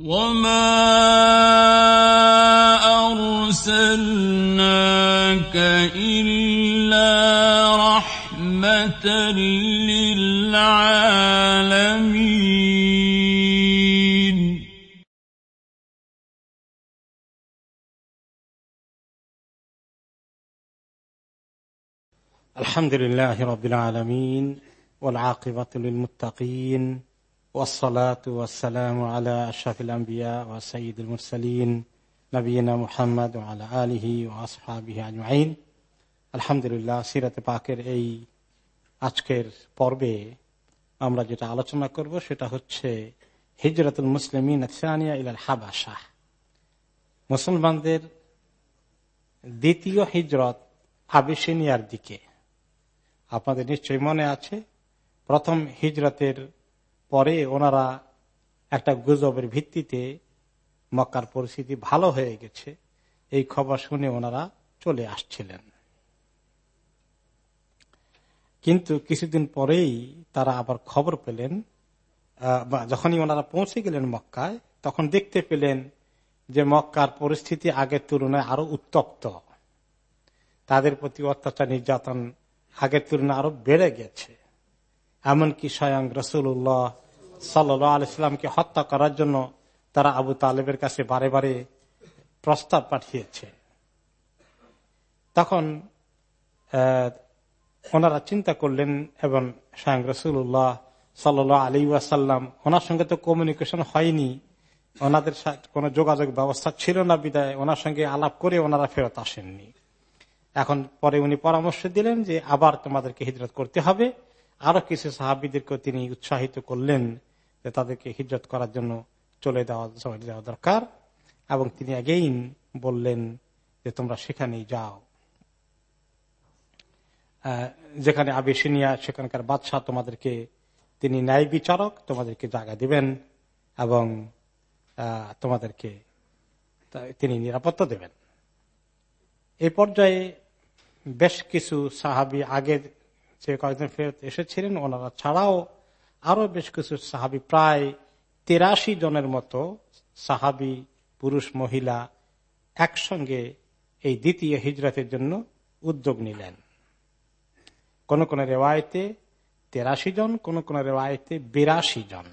وما أرسلناك إلا رحمة للعالمين الحمد لله رب العالمين والعاقبة للمتقين ওয়া আলহি আলহামদুলিল্লাহ, সিরাত পাকের এই আজকের পর্বে আমরা যেটা আলোচনা করব সেটা হচ্ছে হিজরতুল মুসলিম সানিয়া হাবাসা মুসলমানদের দ্বিতীয় হিজরত হাবিসিনিয়ার দিকে। আপনাদের নিশ্চয়ই মনে আছে, প্রথম হিজরতের পরে ওনারা একটা গুজবের ভিত্তিতে মক্কার পরিস্থিতি ভালো হয়ে গেছে। এই খবর শুনে ওনারা চলে আসছিলেন। কিন্তু কিছুদিন পরেই তারা আবার খবর পেলেন যখনই ওনারা পৌঁছে গেলেন মক্কায়, তখন দেখতে পেলেন যে মক্কার পরিস্থিতি আগের তুলনায় আরও উত্তপ্ত। তাদের প্রতি অত্যাচার নির্যাতন আগের তুলনায় আরও বেড়ে গেছে। এমনকি স্বয়ং রসুল্লাহ সাল্লাহ আলাইস্লামকে হত্যা করার জন্য তারা আবু তালেবের কাছে বারে বারে প্রস্তাব পাঠিয়েছে। তখন ওনারা চিন্তা করলেন এবং স্বয়ং রসুল্লাহ সাল আলী ওয়াসাল্লাম ওনার সঙ্গে তো কমিউনিকেশন হয়নি, ওনাদের কোনো যোগাযোগ ব্যবস্থা ছিল না বিদায়, ওনার সঙ্গে আলাপ করে ওনারা ফেরত আসেননি। এখন পরে উনি পরামর্শ দিলেন যে আবার তোমাদেরকে হিজরত করতে হবে। আরও কিছু সাহাবিদেরকে তিনি উৎসাহিত করলেন তাদেরকে হিজরত করার জন্য চলে দেওয়া চলে যাওয়া দরকার। এবং তিনি আগেইন বললেন যে, তোমরা সেখানেই যাও। যেখানে আবিসিনিয়া, সেখানকার বাদশাহ তোমাদেরকে, তিনি ন্যায় বিচারক, তোমাদেরকে জায়গা দিবেন এবং তোমাদেরকে তিনি নিরাপত্তা দেবেন। এই পর্যায়ে বেশ কিছু সাহাবি আগের যে কয়েকদিন ফেরত এসেছিলেন, ওনারা ছাড়াও আরও বেশ কিছু সাহাবি, প্রায় তেরাশি জনের মতো সাহাবি, পুরুষ, মহিলা একসঙ্গে এই দ্বিতীয় হিজরতের জন্য উদ্যোগ নিলেন। কোন কোন রেওয়ায়তে তেরাশি জন, কোন কোন রেওয়ায়তে বিরাশি জন।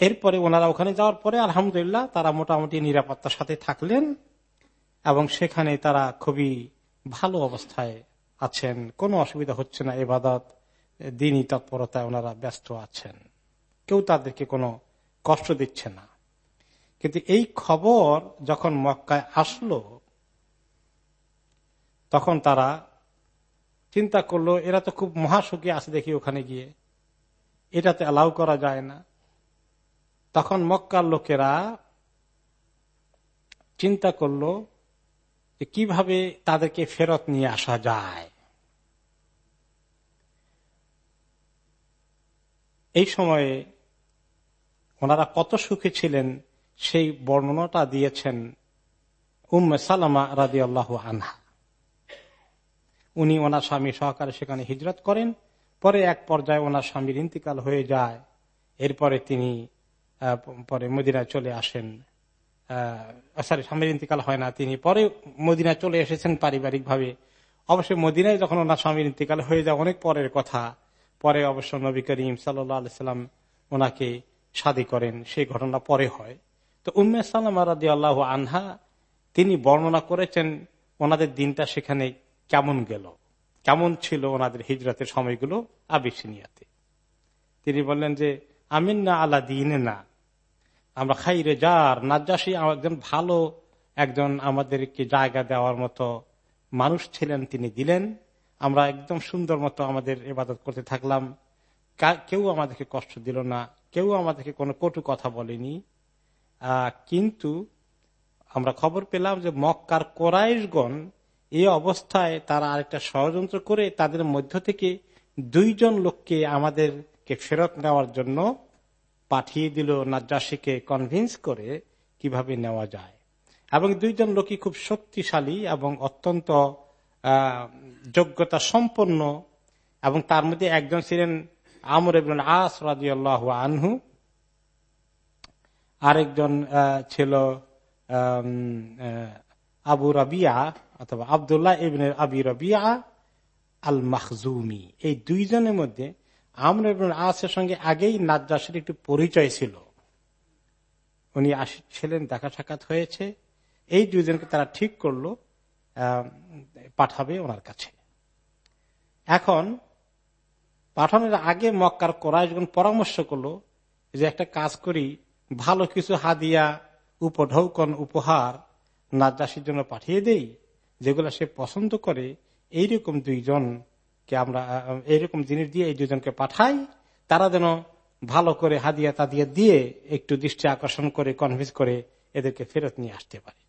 এরপরে ওনারা ওখানে যাওয়ার পরে আলহামদুলিল্লাহ তারা মোটামুটি নিরাপত্তার সাথে থাকলেন এবং সেখানে তারা খুবই ভালো অবস্থায় আছেন, কোনো অসুবিধা হচ্ছে না, এবাদত দিনই তৎপরতায় ওনারা ব্যস্ত আছেন। কেউ তাদেরকে কোনো কষ্ট দিচ্ছে না। কিন্তু এই খবর যখন মক্কায় আসলো, তখন তারা চিন্তা করল, এরা তো খুব মহাসুখী আছে দেখি ওখানে গিয়ে। এটাতে অ্যালাউ করা যায় না। তখন মক্কার লোকেরা চিন্তা করল যে কীভাবে তাদেরকে ফেরত নিয়ে আসা যায়। এই সময়ে ওনারা কত সুখে ছিলেন, সেই বর্ণনাটা দিয়েছেন উম্মে সালামা রাজি আল্লাহ আনহা। উনি ওনার স্বামী সহকারে সেখানে হিজরত করেন, পরে এক পর্যায়ে ওনার স্বামীর ইন্তিকাল হয়ে যায়, এরপরে তিনি পরে মদিনায় চলে আসেন। সরি স্বামীর ইন্তিকাল হয় না, তিনি পরে মদিনায় চলে এসেছেন পারিবারিক ভাবে অবশ্যই মদিনায় যখন ওনার স্বামীর ইন্তিকাল হয়ে যায়, অনেক পরের কথা। পরে অবশ্য নবী করিম সাল্লাম ওনাকে শাদী করেন। সেই ঘটনা পরে হয়। তো উম্মে সালাম রাদি আল্লাহ আনহা, তিনি বর্ণনা করেছেন ওনাদের দিনটা সেখানে কেমন গেল। কেমন ছিল ওনাদের হিজরতের সময়গুলো আবিসিনিয়াতে। তিনি বললেন যে আমিন না আলা দিনে না আমরা খাইরে যার, নাজ্জাসী একজন ভালো একজন আমাদেরকে জায়গা দেওয়ার মতো মানুষ ছিলেন তিনি দিলেন। আমরা একদম সুন্দর মতো আমাদের ইবাদত করতে থাকলাম। কেউ আমাদেরকে কষ্ট দিল না, কেউ আমাদেরকে কোনো কটু কথা বলেনি। কিন্তু আমরা খবর পেলাম যে মক্কার কোরাইশগণ এই অবস্থায় তারা আরেকটা ষড়যন্ত্র করে তাদের মধ্য থেকে দুইজন লোককে আমাদেরকে ফেরত নেওয়ার জন্য পাঠিয়ে দিল নাজ্জাসীকে কনভিন্স করে কীভাবে নেওয়া যায়। এবং দুইজন লোকই খুব শক্তিশালী এবং অত্যন্ত যোগ্যতা সম্পন্ন এবং তার মধ্যে একজন ছিলেন আমর ইবনুল আস রাদিয়াল্লাহু আনহু। আরেকজন ছিল আবু রবিয়া অথবা আবদুল্লাহ ইবনে আবি রবিয়া আল মাহজুমি এই দুইজনের মধ্যে আমর ইবনুল আসের সঙ্গে আগেই নাজ্জাসের একটু পরিচয় ছিল। উনি আসছিলেন দেখা সাক্ষাৎ হয়েছে। এই দুইজনকে তারা ঠিক করল। পাঠাবে ওনার কাছে। এখন পাঠানোর আগে মক্কার কোরআশ যখন পরামর্শ করল যে একটা কাজ করি, ভালো কিছু হাদিয়া, উপঢৌকন, উপহার নাজ্জাসির জন্য পাঠিয়ে দেই, যেগুলো সে পছন্দ করে, এইরকম দুইজনকে আমরা এইরকম জিনিস দিয়ে এই দুজনকে পাঠাই, তারা যেন ভালো করে হাদিয়া তাদিয়া দিয়ে একটু দৃষ্টি আকর্ষণ করে কনভিন্স করে এদেরকে ফেরত নিয়ে আসতে পারে।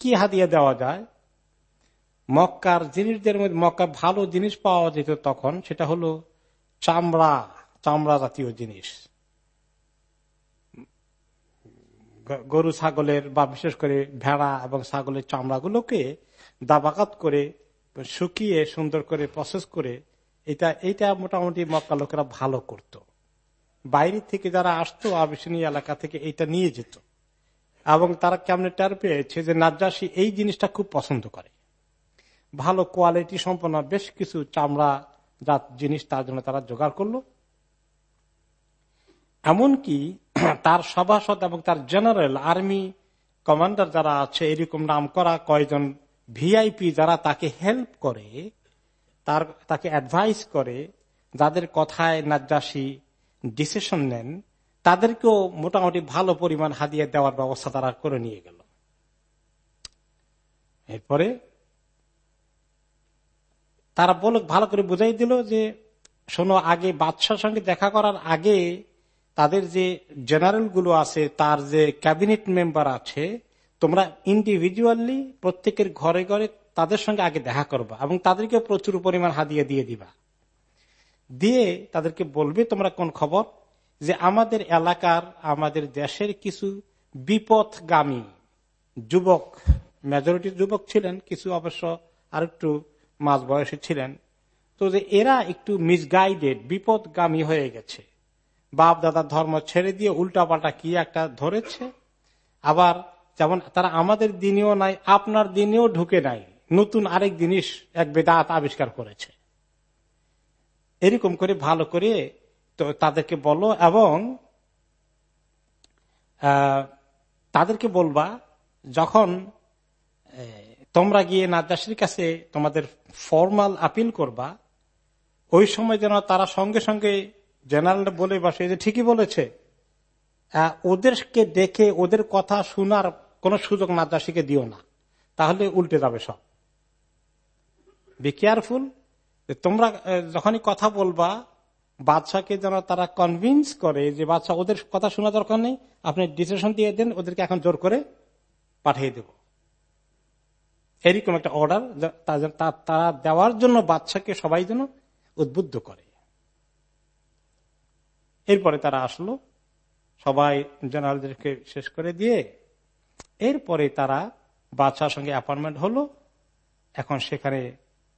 কি হাদিয়া দেওয়া যায়? মক্কার জিনিসদের মধ্যে, মক্কা ভালো জিনিস পাওয়া যেত তখন, সেটা হলো চামড়া চামড়া জাতীয় জিনিস। গরু, ছাগলের বা বিশেষ করে ভেড়া এবং ছাগলের চামড়াগুলোকে দাবাকাত করে শুকিয়ে সুন্দর করে প্রসেস করে, এটা এটা মোটামুটি মক্কা লোকেরা ভালো করত। বাইরে থেকে যারা আসতো আবিসনী এলাকা থেকে এটা নিয়ে যেত। এবং তারা কেমনে টের পেয়েছে যে নাজ্জাসী এই জিনিসটা খুব পছন্দ করে। ভালো কোয়ালিটি সম্পন্ন, বেশ কিছু চামড়া জাত জিনিস তার জন্য তারা জোগাড় করল। এমনকি তার সভাসদ এবং তার জেনারেল, আর্মি কমান্ডার যারা আছে, এরকম নাম করা কয়জন ভিআইপি যারা তাকে হেল্প করে, তার, তাকে অ্যাডভাইস করে, যাদের কথায় নাজ্জাসী ডিসিশন নেন তাদেরকেও মোটামুটি ভালো পরিমাণ হাদিয়া দেওয়ার ব্যবস্থা তারা করে নিয়ে গেল। এরপরে তারা বল ভালো করে বুঝাই দিল যে, শোনো, আগে বাদশার সঙ্গে দেখা করার আগে তাদের যে জেনারেলগুলো আছে, তার যে ক্যাবিনেট মেম্বার আছে, তোমরা ইন্ডিভিজুয়ালি প্রত্যেকের ঘরে ঘরে তাদের সঙ্গে আগে দেখা করবা এবং তাদেরকে প্রচুর পরিমাণ হাদিয়া দিয়ে দিবা। দিয়ে তাদেরকে বলবে, তোমরা কোন খবর? যে আমাদের এলাকার, আমাদের দেশের কিছু বিপথগামী যুবক মেজরিটি যুবক ছিলেন, কিছু অবশ্য আর একটু মাঝ বয়সে ছিলেন। তো যে এরা একটু মিসগাইডেড বিপদগামী হয়ে গেছে। বাপ দাদার ধর্ম ছেড়ে দিয়ে উল্টাপাল্টা কি একটা ধরেছে? আবার যেমন তারা আমাদের দিনেও নাই, আপনার দিনেও ঢুকে নাই, নতুন আরেক জিনিস এক বেদাত আবিষ্কার করেছে। এরকম করে ভালো করে তো তাদেরকে বলো এবং তাদেরকে বলবা যখন তোমরা গিয়ে নাদাসের কাছে তোমাদের ফর্মাল আপিল করবা, ওই সময় যেন তারা সঙ্গে সঙ্গে জেনারেল বলে বসে যে ঠিকই বলেছে ওদেরকে দেখে ওদের কথা শোনার কোন সুযোগ নাদাসীকে দিও না। তাহলে উল্টে যাবে সব। বি কেয়ারফুল তোমরা যখনই কথা বলবা বাদশাকে যেন তারা কনভিন্স করে যে বাদশাহ ওদের কথা শোনা দরকার নেই, আপনি ডিসিশন দিয়ে দেন, ওদেরকে এখন জোর করে পাঠিয়ে দেব। এরকম একটা অর্ডার তারা দেওয়ার জন্য বাদশাকে সবাই যেন উদ্বুদ্ধ করে। এরপরে তারা আসলো, সবাই জেনারেলদেরকে শেষ করে দিয়ে, এরপরে তারা বাদশার সঙ্গে অ্যাপয়েন্টমেন্ট হলো, এখন সেখানে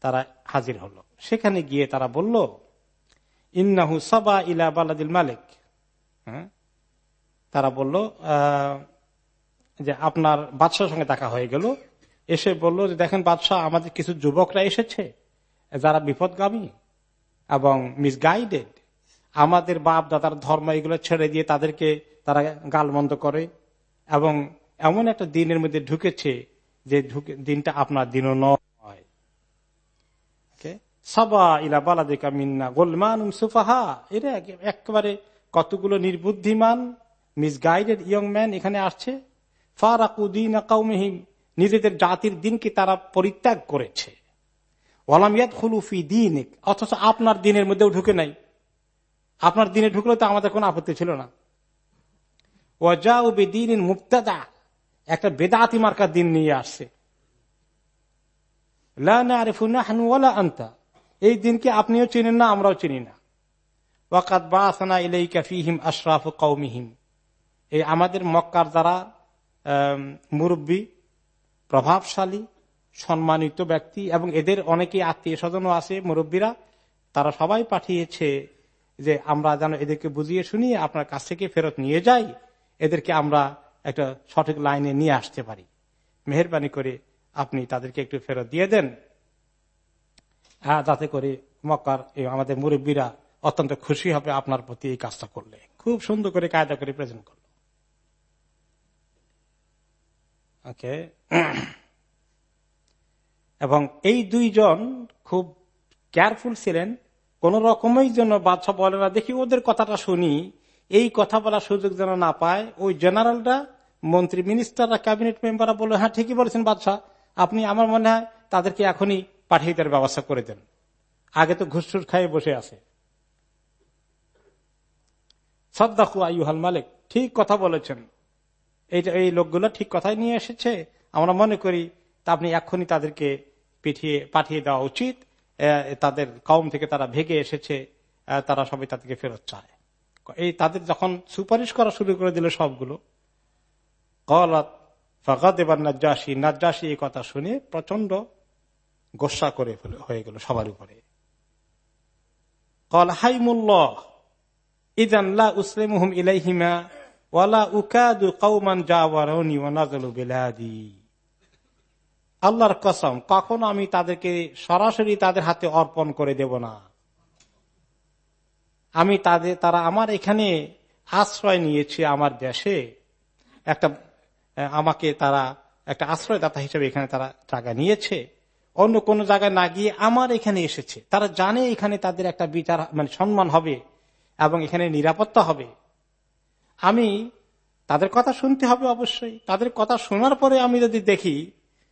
তারা হাজির হলো। সেখানে গিয়ে তারা বলল ইন্নাহু সাবা ইলা বালাদিল মালিক। হ্যাঁ? তারা বলল যে আপনার বাদশার সঙ্গে দেখা হয়ে গেল। এসে বলল যে, দেখেন বাদশাহ, আমাদের কিছু যুবকরা এসেছে, যারা বিপদগামী এবং মিসগাইডেড আমাদের বাপ দাদার ধর্ম এগুলো ছেড়ে দিয়ে তাদেরকে তারা গালমন্দ করে এবং এমন একটা দিনের মধ্যে ঢুকেছে যে ঢুকে, দিনটা আপনার দিনও নয়? সাবা ইলা বালাদিকা মিন্না গোলমান সুফাহা। কতগুলো নির্বুদ্ধিমান মিসগাইডেড ইয়ং ম্যান এখানে আসছে। ফারাকুদ্দিন কাউমহিম নিজেদের জাতির দিনকে তারা পরিত্যাগ করেছে। অথচ আপনার দিনের মধ্যেও ঢুকে নাই। আপনার দিনে ঢুকলে তো আমাদের কোনো আপত্তি ছিল না। ওয়াজা ও বেদিন মুক্তাদা একটা বেদাতি মার্কার দিন নিয়ে আসছে। আনতা। এই দিনকে আপনিও চিনেন না, আমরাও চিনি না। ওয়াকাত বাসানা ইলাইকা ফিহিম আশরাফ কৌমিহিম এই আমাদের মক্কার যারা মুরব্বী, প্রভাবশালী, সম্মানিত ব্যক্তি এবং এদের অনেকে আত্মীয় স্বজনও আছে, মুরব্বীরা, তারা সবাই পাঠিয়েছে যে আমরা যেন এদেরকে বুঝিয়ে শুনিয়ে আপনার কাছ থেকে ফেরত নিয়ে যাই, এদেরকে আমরা একটা সঠিক লাইনে নিয়ে আসতে পারি। মেহরবানি করে আপনি তাদেরকে একটু ফেরত দিয়ে দেন। যাতে করে মক্কার আমাদের মুরব্বীরা অত্যন্ত খুশি হবে আপনার প্রতি এই কাজটা করলে। খুব সুন্দর করে কায়দা করে প্রেজেন্ট করল। ওকে। এবং এই দুইজন খুব কেয়ারফুল ছিলেন। কোন রকমের জন্য বাদশাহ বলে না, দেখি ওদের কথাটা শুনি। এই কথা বলার সুযোগ যেন না পায়, ওই জেনারেলরা মন্ত্রী মিনিস্টাররা ক্যাবিনেট মেম্বাররা বলে হ্যাঁ ঠিকই বলেছেন বাদশাহ। আপনি, আমার মনে হয়, তাদেরকে এখনই পাঠিয়ে দেওয়ার ব্যবস্থা করে দেন। আগে তো ঘুষুর খাইয়ে বসে আছে। সদ্দাকু আইহাল মালিক, ঠিক কথা বলেছেন। এইটা এই লোকগুলো ঠিক কথাই নিয়ে এসেছে। আমরা মনে করি তা আপনি এখনই তাদেরকে পিঠিয়ে, পাঠিয়ে দেওয়া উচিত। তাদের কম থেকে তারা ভেগে এসেছে। তারা সবাই তাদেরকে ফেরত চায়। এই তাদের যখন সুপারিশ করা শুরু করে দিল সবগুলো কলাত ফাঁকাত এবার নাজ্জাসী নাজ্জাসী এই কথা শুনে প্রচণ্ড গোসা করে হয়ে গেল সবার উপরে কল হাইমুল্লাহ আল্লাহর কসম, কখনো আমি তাদেরকে সরাসরি তাদের হাতে অর্পণ করে দেব না। আমি তাদের, তারা আমার এখানে আশ্রয় নিয়েছে আমার দেশে। একটা, আমাকে তারা একটা আশ্রয়দাতা হিসেবে এখানে তারা টাকা নিয়েছে। অন্য কোন জায়গায় না গিয়ে আমার এখানে এসেছে। তারা জানে এখানে তাদের একটা বিচার মানে সম্মান হবে এবং এখানে নিরাপত্তা হবে। আমি তাদের কথা শুনতে হবে অবশ্যই। তাদের কথা শোনার পরে আমি যদি দেখি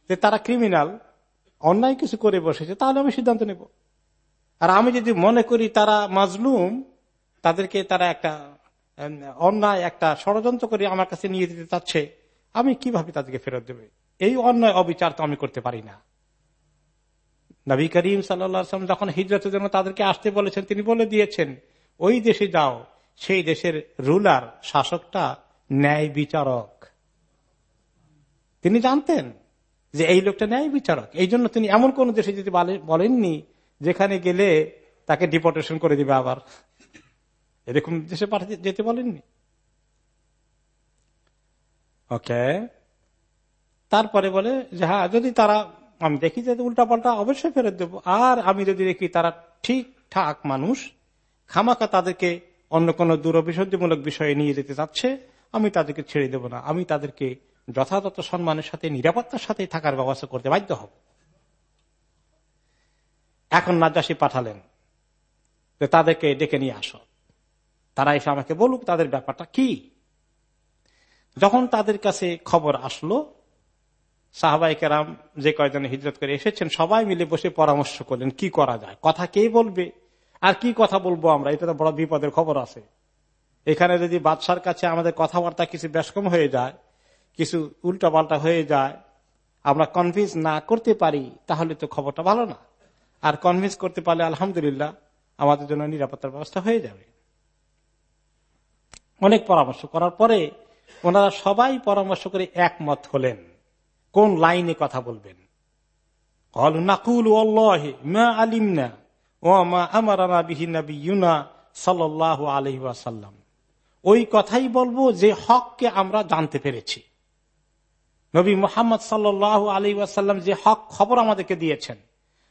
যে তারা ক্রিমিনাল অন্যায় কিছু করে বসেছে, তাহলে আমি সিদ্ধান্ত নেব। আর আমি যদি মনে করি তারা মাজলুম, তাদেরকে তারা একটা অন্যায় একটা ষড়যন্ত্র করে আমার কাছে নিয়ে যেতে চাচ্ছে, আমি কীভাবে তাদেরকে ফেরত দেবে? এই অন্যায় অবিচার তো আমি করতে পারি না। নবী করিম সাল্লাম যখন হিজরতের জন্য তাদেরকে আসতে বলেছেন, তিনি বলে দিয়েছেন, ওই দেশে যাও, সেই দেশের রুলার, শাসকটা ন্যায় বিচারক। তিনি জানতেন যে এই লোকটা ন্যায় বিচারক। এই জন্য তিনি এমন কোন দেশে যদি বলেননি যেখানে গেলে তাকে ডিপোর্টেশন করে দিবে আবার। এরকম দেশে পাঠাতে, যেতে বলেননি। ওকে তারপরে বলে যে হ্যাঁ যদি তারা আমি দেখি যে উল্টা পাল্টা অবশ্যই ফেরত দেবো। আর আমি যদি দেখি তারা ঠিকঠাক মানুষ খামাকা তাদেরকে অন্য কোন দূরবিসর্যমূলক বিষয়ে নিয়ে যেতে চাচ্ছে, আমি তাদেরকে ছেড়ে দেব না। আমি তাদেরকে যথাযথ সম্মানের সাথে, নিরাপত্তার সাথে থাকার ব্যবস্থা করতে বাধ্য হব। এখন নাজাসি পাঠালেন যে তাদেরকে ডেকে নিয়ে আসো। তারা এসে আমাকে বলুক তাদের ব্যাপারটা কি। যখন তাদের কাছে খবর আসলো সাহাবাই কেরাম যে কয়জন হিজরত করে এসেছেন, সবাই মিলে বসে পরামর্শ করলেন, কি করা যায়? কথা কে বলবে? আর কি কথা বলব আমরা? এটা তো বড় বিপদের খবর আছে। এখানে যদি বাদশার কাছে আমাদের কথাবার্তা কিছু ব্যস্কম হয়ে যায়, কিছু উল্টা পাল্টা হয়ে যায়, আমরা কনভিন্স না করতে পারি, তাহলে তো খবরটা ভালো না। আর কনভিন্স করতে পারলে আলহামদুলিল্লাহ, আমাদের জন্য নিরাপত্তার ব্যবস্থা হয়ে যাবে। অনেক পরামর্শ করার পরে ওনারা সবাই পরামর্শ করে একমত হলেন। কোন লাইনে কথা বলবেন? ওই কথাই বলব যে হককে আমরা জানতে পেরেছি। নবী মোহাম্মদ সাল্লাহ আলী ওয়াসাল্লাম যে হক খবর আমাদেরকে দিয়েছেন।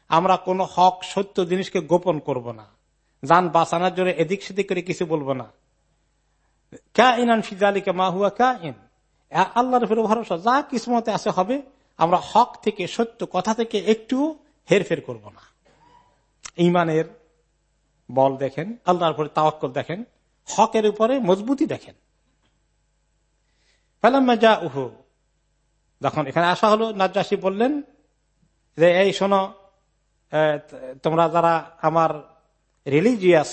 আমরা কোন হক, সত্য জিনিসকে গোপন করব না। যান বাঁচানোর জন্য এদিক সেদিক করে কিছু বলব না। আল্লাহর উপরে ভরসা, যা কিসমতে আছে হবে, আমরা হক থেকে, সত্য কথা থেকে একটু হেরফের করব না। ইমানের বল দেখেন, আল্লাহর উপরে তাওয়াক্কল দেখেন, হকের উপরে মজবুতি দেখেন। যা উহু যখন এখানে আসা হলো, নাজ্জাসী বললেন যে, এই শোনো তোমরা যারা আমার রিলিজিয়াস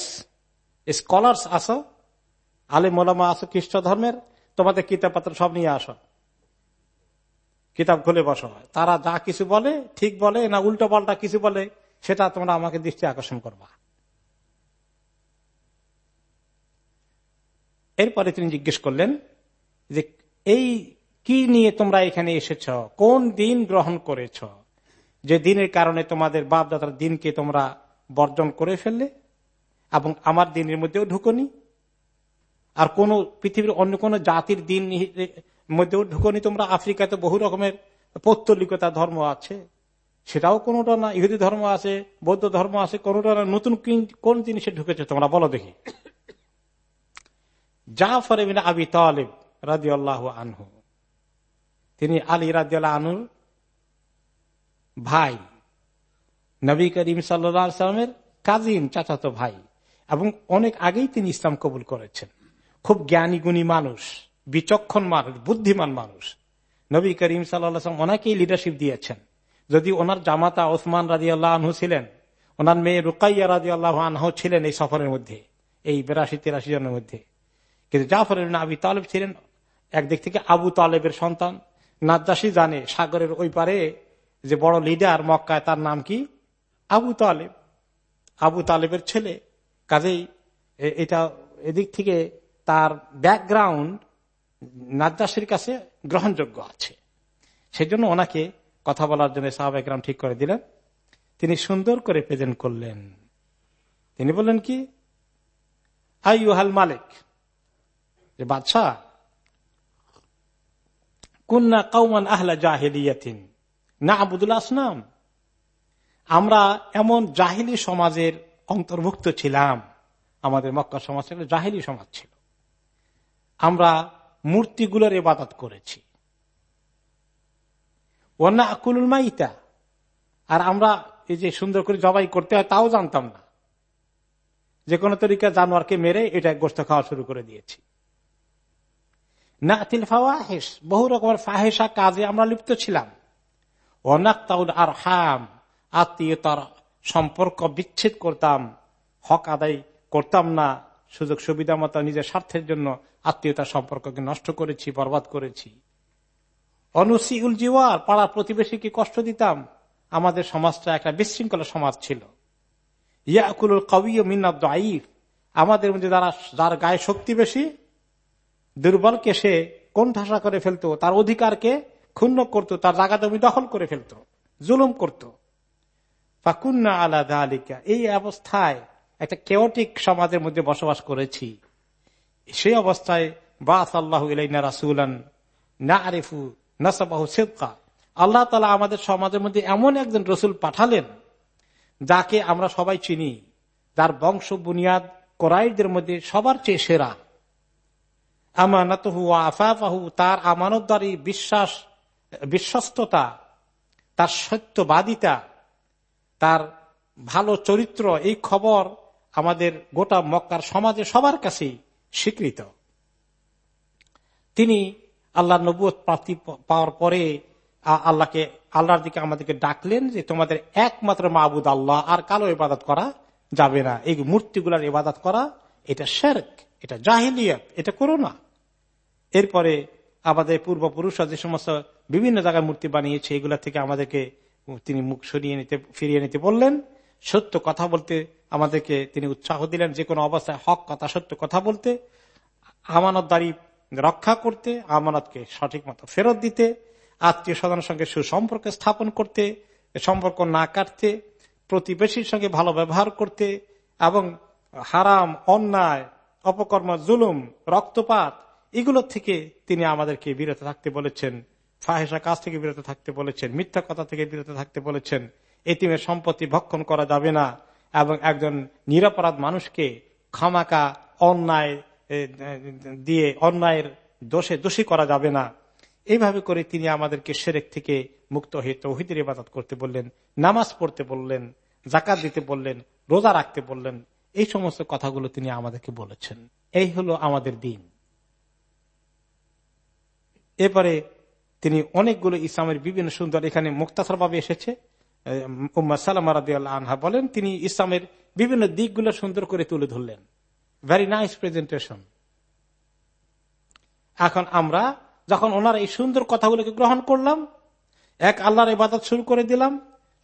স্কলার্স আসো আলে মোলামা আসো খ্রিস্ট ধর্মের তোমাদের কিতাব পত্র সব নিয়ে আসো। কিতাব খুলে বসো। তারা যা কিছু বলে, ঠিক বলে, না উল্টো পাল্টা কিছু বলে, সেটা তোমরা আমাকে দৃষ্টি আকর্ষণ করবা। এরপরে তিনি জিজ্ঞেস করলেন যে, এই কি নিয়ে তোমরা এখানে এসেছ? কোন দিন গ্রহণ করেছ? যে দিনের কারণে তোমাদের বাপ দাদার দিনকে তোমরা বর্জন করে ফেললে এবং আমার দিনের মধ্যেও ঢুকনি? আর কোন পৃথিবীর অন্য কোন জাতির দিন মধ্যেও ঢুকনি তোমরা। আফ্রিকাতে বহু রকমের পৌত্তলিকতা ধর্ম আছে। সেটাও কোনটা না। ইহুদি ধর্ম আছে, বৌদ্ধ ধর্ম আছে, কোনটা না। নতুন কোন জিনিসে ঢুকেছে তোমরা? বলো দেখি। জাফর আবি তালেব রাজি আল্লাহ আনহু, তিনি আলী রাজি আনুর ভাই। নবী করিম সাল্লামের কাজিন চাচাতো ভাই। এবং অনেক আগেই তিনি ইসলাম কবুল করেছেন। খুব জ্ঞানী গুণী মানুষ, বিচক্ষণ মানুষ, বুদ্ধিমান মানুষ। নবী করিম সাল্লাম ওনাকেই লিডারশিপ দিয়েছেন। যদি ওনার জামাতা ওসমান রাজি আল্লাহ আনহু ছিলেন, ওনার মেয়ে রুকাইয়া রাজি আল্লাহ আনহু ছিলেন এই সফরের মধ্যে, এই বেরাশি তেরাশি জনের মধ্যে। কিন্তু জাফর আবি তালেব ছিলেন একদিক থেকে আবু তালেবের সন্তান। নাদ্দাসী জানে সাগরের ওই পারে যে বড় লিডার মক্কায় তার নাম কি? আবু তালেব। আবু তালেবের ছেলে। কাজেই এটা এদিক থেকে তার ব্যাকগ্রাউন্ড নাদ্দাসীর কাছে গ্রহণযোগ্য আছে। সেজন্য ওনাকে কথা বলার জন্য সাহাবাহাম ঠিক করে দিলেন। তিনি সুন্দর করে প্রেজেন্ট করলেন। তিনি বললেন কি আই ইউহাল মালিক, যে বাদশাহ, কুন্না কৌমান আহলা জাহেলিয়াতিন না আবুদুল আসনাম। আমরা এমন জাহিলি সমাজের অন্তর্ভুক্ত ছিলাম। আমাদের মক্কা সমাজ ছিল জাহিলি সমাজ ছিল। আমরা মূর্তিগুলোর এবাদত করেছি। ওনা আকুলুল মাইতা। আর আমরা এই যে সুন্দর করে জবাই করতে হয়, তাও জানতাম না। যে কোনো তরিকা জানোয়ারকে মেরে এটা গোস্ত খাওয়া শুরু করে দিয়েছি। না তিল ফাওয়াহেস বহু রকমের ফাহেসা কাজে আমরা লিপ্ত ছিলাম। অনাক্তাউল আর হাম আত্মীয়তার সম্পর্ক বিচ্ছেদ করতাম। হক আদায় করতাম না। সুযোগ সুবিধা মতো নিজের স্বার্থের জন্য আত্মীয়তার সম্পর্ককে নষ্ট করেছি, বরবাদ করেছি। অনুসি উল জিওয়ার, পাড়ার প্রতিবেশীকে কষ্ট দিতাম? আমাদের সমাজটা একটা বিশৃঙ্খলা সমাজ ছিল। ইয়াকুল কবি ও মিনাদ আইফ আমাদের মধ্যে যারা, যার গায়ে শক্তি বেশি, দুর্বলকে সে কোন ঠাসা করে ফেলতো, তার অধিকারকে ক্ষুণ্ণ করত, তার জায়গা জমি দখল করে ফেলত, জুলুম করত। ফাকুন্না আলাদা আলিকা এই অবস্থায় একটা কেওটিক সমাজের মধ্যে বসবাস করেছি। সেই অবস্থায় বাস আল্লাহ ইলাইনা রাসুলান না আরিফু নাসাবাহু সেবকা আল্লাহ তালা আমাদের সমাজের মধ্যে এমন একজন রসুল পাঠালেন, যাকে আমরা সবাই চিনি। যার বংশ, বুনিয়াদ কোরাইদের মধ্যে সবার চেয়ে সেরা। আমানতহু আফাফাহু, তার আমানতদারি, বিশ্বাস, বিশ্বস্ততা, তার সত্যবাদিতা, তার ভালো চরিত্র, এই খবর আমাদের গোটা মক্কার সমাজে সবার কাছেই স্বীকৃত। তিনি আল্লাহ নবুয় প্রাপ্তি পাওয়ার পরে আল্লাহকে, আল্লাহর দিকে আমাদেরকে ডাকলেন যে তোমাদের একমাত্র মাহবুদ আল্লাহ, আর কালো ইবাদত করা যাবে না। এই মূর্তিগুলার ইবাদত করা, এটা শেরক, এটা জাহিলিয়ত, এটা করো না। এরপরে আমাদের পূর্বপুরুষরা যে সমস্ত বিভিন্ন জায়গায় মূর্তি বানিয়েছে, এগুলা থেকে আমাদেরকে তিনি মুখ সরিয়ে নিতে, ফিরিয়ে নিতে বললেন। সত্য কথা বলতে আমাদেরকে তিনি উৎসাহ দিলেন যে কোনো অবস্থায় হক, কথা, সত্য, কথা বলতে, আমানতদারি রক্ষা করতে, আমানতকে সঠিক মতো ফেরত দিতে, আত্মীয় স্বজনের সঙ্গে সুসম্পর্ক স্থাপন করতে, সম্পর্ক না কাটতে, প্রতিবেশীর সঙ্গে ভালো ব্যবহার করতে এবং হারাম, অন্যায়, অপকর্ম, জুলুম, রক্তপাত এগুলো থেকে তিনি আমাদেরকে বিরত থাকতে বলেছেন। ফাহেসা কাজ থেকে বিরত থাকতে বলেছেন। মিথ্যা কথা থেকে বিরত থাকতে বলেছেন। এতিমের সম্পত্তি ভক্ষণ করা যাবে না। এবং একজন নিরাপরাধ মানুষকে খামাকা, অন্যায় দিয়ে অন্যায়ের দোষে দোষী করা যাবে না। এইভাবে করে তিনি আমাদেরকে সেরেক থেকে মুক্ত হয়ে তৌহিদের ইবাদত করতে বললেন, নামাজ পড়তে বললেন জাকাত দিতে বললেন, রোজা রাখতে বললেন, এই সমস্ত কথাগুলো তিনি আমাদেরকে বলেছেন। এই হলো আমাদের দিন। এরপরে তিনি অনেকগুলো ইসলামের বিভিন্ন সুন্দর এখানে মুক্তাসর ভাবে এসেছে। আনহা বলেন, তিনি ইসলামের বিভিন্ন দিকগুলো সুন্দর করে তুলে ধরলেন। ভেরি নাইস প্রেজেন্টেশন এখন আমরা যখন ওনার এই সুন্দর কথাগুলোকে গ্রহণ করলাম, এক আল্লাহর ইবাদত শুরু করে দিলাম,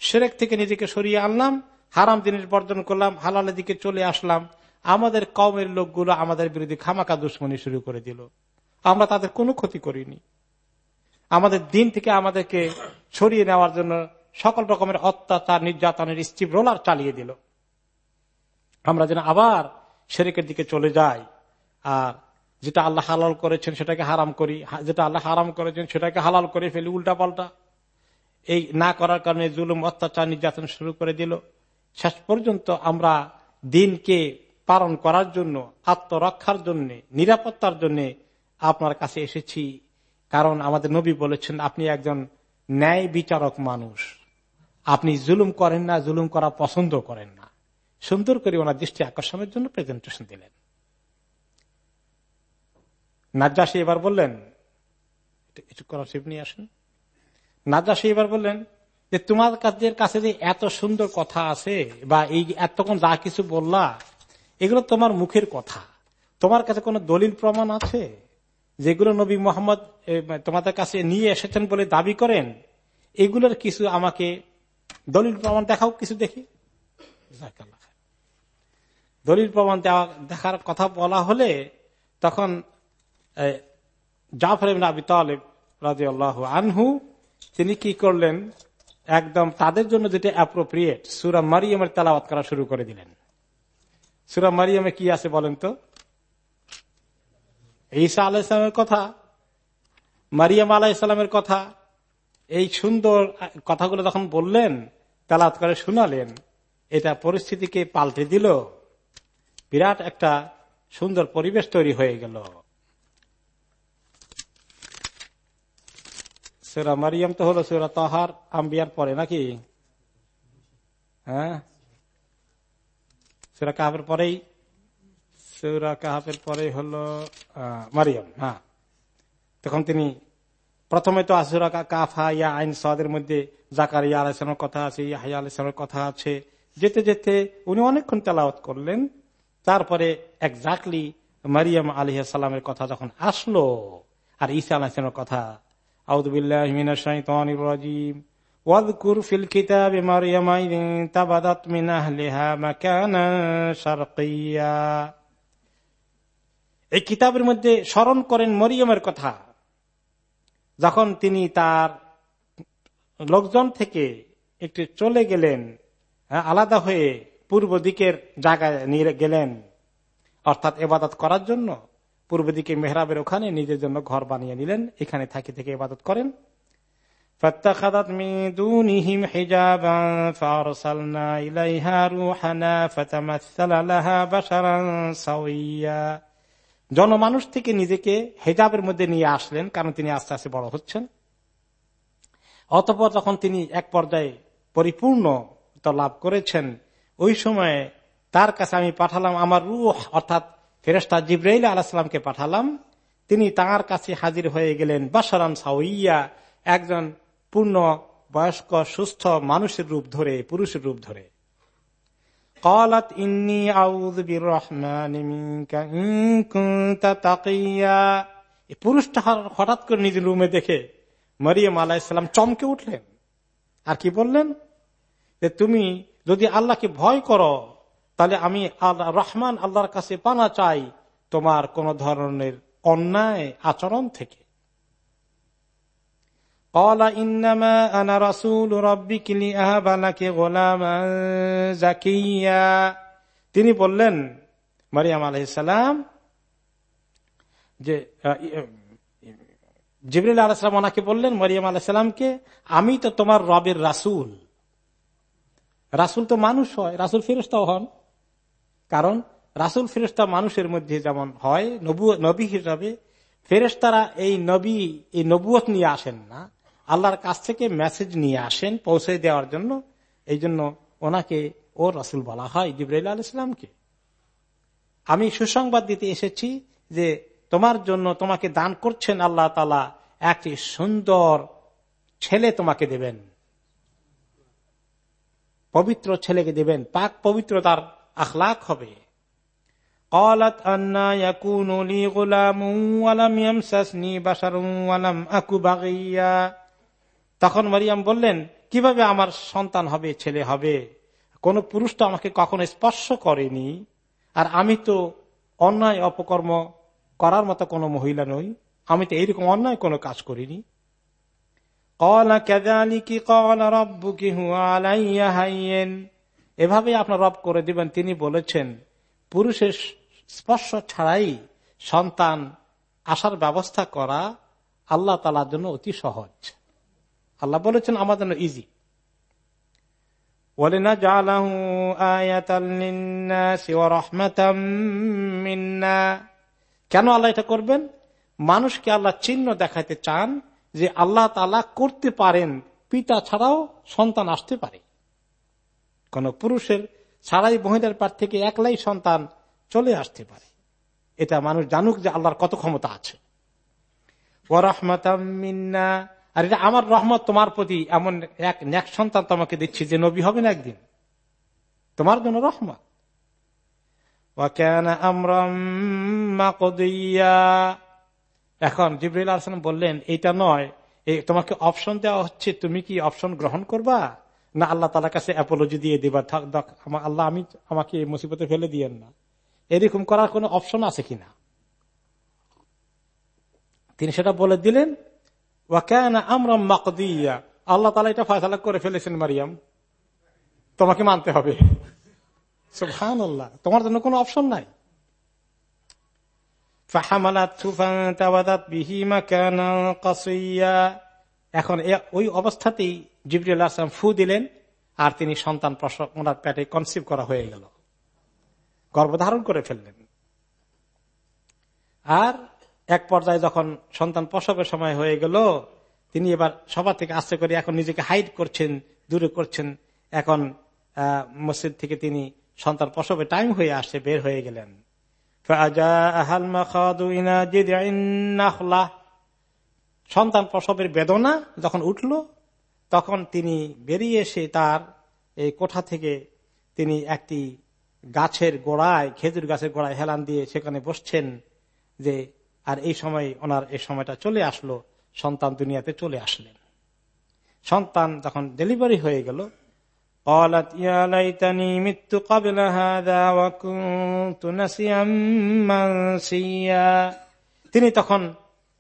সেরেক থেকে নিজেকে সরিয়ে আনলাম, হারাম জিনিস বর্জন করলাম হালালের দিকে চলে আসলাম, আমাদের কমের লোকগুলো আমাদের বিরুদ্ধে খামাকা দুশ্মনী শুরু করে দিল। আমরা তাদের কোনো ক্ষতি করিনি। আমাদের দিন থেকে আমাদেরকে সরিয়ে নেওয়ার জন্য সকল রকমের অত্যাচার, নির্যাতনের স্টিভ রোলার চালিয়ে দিল। আমরা যেন আবার শেরেকের দিকে চলে যাই আর যেটা আল্লাহ হালাল করেছেন সেটাকে হারাম করি যেটা আল্লাহ হারাম করেছেন সেটাকে হালাল করে ফেলি, উল্টা পাল্টা। এই না করার কারণে জুলুম, অত্যাচার, নির্যাতন শুরু করে দিল। শেষ পর্যন্ত আমরা দিনকে পালন করার জন্য, আত্মরক্ষার জন্য, নিরাপত্তার জন্য আপনার কাছে এসেছি। কারণ আমাদের নবী বলেছেন, আপনি একজন ন্যায় বিচারক মানুষ। আপনি জুলুম করেন না, জুলুম করা পছন্দ করেন না। সুন্দর করে ওনার দৃষ্টি আকর্ষণের জন্য প্রেজেন্টেশন দিলেন। নাজ্জাসী এবার বললেন, একটু নিয়ে আসেন। নাজ্জাসী এবার বললেন যে, তোমার কাজের কাছে যে এত সুন্দর কথা আছে বা এই এতক্ষণ যা কিছু বললা, এগুলো তোমার মুখের কথা। তোমার কাছে কোনো দলিল প্রমাণ আছে? যেগুলো নবী মোহাম্মদ তোমাদের কাছে নিয়ে এসেছেন বলে দাবি করেন, এগুলোর কিছু আমাকে দলিল প্রমাণ দেখাও, কিছু দেখি। দলিল প্রমাণ দেওয়া, দেখার কথা বলা হলে তখন জাফর আবি তালেব রাজি আল্লাহ আনহু, তিনি কি করলেন? একদম তাদের জন্য যেটা অ্যাপ্রোপ্রিয়েট সুরা মারিয়ামের তেলাওয়াত করা শুরু করে দিলেন। সুরা মারিয়ামে কি আছে বলেন তো? ঈসা আলাহ ইসলামের কথা, মারিয়াম আলাহ ইসলামের কথা এই সুন্দর কথাগুলো যখন বললেন তেলাত করে শুনালেন, এটা পরিস্থিতিকে পাল্টে দিল। বিরাট একটা সুন্দর পরিবেশ তৈরি হয়ে গেল। সেরা মারিয়াম তো হলো সুরা তহার, আম্বিয়ার পরে নাকি? হ্যাঁ? সেরা কাহের পরেই? সুরা কাহের পরে হলো মারিয়াম হ্যাঁ। তখন তিনি প্রথমে তো আসুরা কাফা ইয়া আইন সদের মধ্যে জাকার ইয়া আলাইসলামের কথা আছে ইয়াহিয়া আলাইসলামের কথা আছে যেতে যেতে উনি অনেকক্ষণ তেলাওত করলেন তারপরে একজাক্টলি মারিয়াম আলিয়া সাল্লামের কথা যখন আসলো আর ঈসা আলাহিসের কথা আউদুবিল্লাহিম واذكر في الكتاب مريم إذ انتبذت من أهلها مكانا شرقيا এই কিতাবের মধ্যে স্মরণ করেন মরিয়মের কথা যখন তিনি তার লোকজন থেকে একটু চলে গেলেন আলাদা হয়ে পূর্ব দিকের জায়গায় নিয়ে গেলেন, অর্থাৎ এবাদত করার জন্য, পূর্ব দিকে মেহরাবের ওখানে নিজের জন্য ঘর বানিয়ে নিলেন, এখানে থাকি থেকে ইবাদত করেন। জনমানুষ থেকে নিজেকে হেজাবের মধ্যে নিয়ে আসলেন, কারণ তিনি আস্তে আস্তে বড় হচ্ছেন। অতপর যখন তিনি এক পর্যায়ে পরিপূর্ণ লাভ করেছেন, ওই সময়ে তার কাছে আমি পাঠালাম আমার রুহ, অর্থাৎ ফেরেস্তা জিব্রাইল আলাহামকে পাঠালাম। তিনি তার কাছে হাজির হয়ে গেলেন বাসারান সাউইয়া, একজন পূর্ণ বয়স্ক সুস্থ মানুষের রূপ ধরে, পুরুষের রূপ ধরে। কলাত ইন্নি রহমান পুরুষটা হঠাৎ করে নিজের রুমে দেখে মরিয়ম আলাহিসাম চমকে উঠলেন। আর কি বললেন? যে তুমি যদি আল্লাহকে ভয় করো, তাহলে আমি আল্লাহ রহমান আল্লাহর কাছে পানা চাই তোমার কোন ধরনের অন্যায় আচরণ থেকে। তিনি বললেন, মারিয়াম আলহিসাম যে জিবরিল আলাহাম ওনাকে বললেন, মরিয়াম আলাহিসামকে আমি তো তোমার রবের রাসুল। রাসুল তো মানুষ হয়, রাসুল ফেরস্তাও হন। কারণ রাসুল ফেরেস্তা মানুষের মধ্যে যেমন হয় নবী হিসাবে ফেরেস্তারা এই নবী, এই নবুয়ত নিয়ে আসেন না। আল্লাহর কাছ থেকে মেসেজ নিয়ে আসেন পৌঁছে দেওয়ার জন্য এই জন্য ওনাকে ও রাসুল বলা হয় জিব্রাইল আল ইসলামকে আমি সুসংবাদ দিতে এসেছি যে তোমার জন্য তোমাকে দান করছেন আল্লাহ তালা একটি সুন্দর ছেলে তোমাকে দেবেন পবিত্র ছেলেকে দেবেন পাক পবিত্রতার আখলাক হবে قالت أنا يكون لي غلام ولم يمسسني بشر ولم أكو بغيا তখন মারিয়াম বললেন, কীভাবে আমার সন্তান হবে, ছেলে হবে? কোন পুরুষ তো আমাকে কখনো স্পর্শ করেনি। আর আমি তো অন্যায় অপকর্ম করার মতো কোনো মহিলা নই। আমি তো এইরকম অন্যায় কোনো কাজ করিনি। এভাবে আপনার রব করে দিবেন। তিনি বলেছেন, পুরুষের স্পর্শ ছাড়াই সন্তান আসার ব্যবস্থা করা আল্লাহ তালার জন্য অতি সহজ। আল্লাহ বলেছেন, আমার জন্য ইজি কেন আল্লাহ এটা করবেন? মানুষকে আল্লাহ চিহ্ন দেখাতে চান যে আল্লাহ তালা করতে পারেন, পিতা ছাড়াও সন্তান আসতে পারে। কোন পুরুষের ছাড়াই মহিলার পার থেকে একলাই সন্তান চলে আসতে পারে। এটা মানুষ জানুক যে আল্লাহর কত ক্ষমতা আছে। ও রহমতামিন্না আর এটা আমার রহমত তোমার প্রতি এমন এক ন্যাক সন্তান তোমাকে দিচ্ছি যে নবী হবেন একদিন। তোমার জন্য রহমত। এখন জিবরুল আসলাম বললেন এইটা নয়। তোমাকে অপশন দেওয়া হচ্ছে। তুমি কি অপশন গ্রহণ করবা? না, আল্লাহ তালার কাছে অ্যাপোলজি দিয়ে দিবা। আল্লাহ, আমি আমাকে মুসিবতে ফেলে দিয়েন না। এরকম করার কোন অপশন আছে কিনা? তিনি সেটা বলে দিলেন। আমরা মাকদিয়া। আল্লাহ তালা এটা ফয়সালা করে ফেলেছেন, মারিয়াম। তোমাকে মানতে হবে। তোমার জন্য কোনো অপশন নাই। এখন ওই অবস্থাতেই জিবরুল আসলাম ফু দিলেন আর তিনি সন্তান প্রসব, ওনার পেটে কনসিভ করা হয়ে গেল। গর্ভধারণ করে ফেললেন। আর এক পর্যায়ে যখন সন্তান প্রসবের সময় হয়ে গেল, তিনি এবার সবার থেকে আস্তে করে এখন নিজেকে হাইড করছেন, দূরে করছেন। এখন মসজিদ থেকে তিনি সন্তান প্রসবে টাইম হয়ে আসে, বের হয়ে গেলেন। সন্তান প্রসবের বেদনা যখন উঠল, তখন তিনি বেরিয়ে এসে তার এই কোঠা থেকে তিনি একটি গাছের গোড়ায়, খেজুর গাছের গোড়ায় হেলান দিয়ে সেখানে বসছেন যে আর এই সময় ওনার এই সময়টা চলে আসলো, সন্তান দুনিয়াতে চলে আসলেন। সন্তান যখন ডেলিভারি হয়ে গেল মৃত্যু তিনি তখন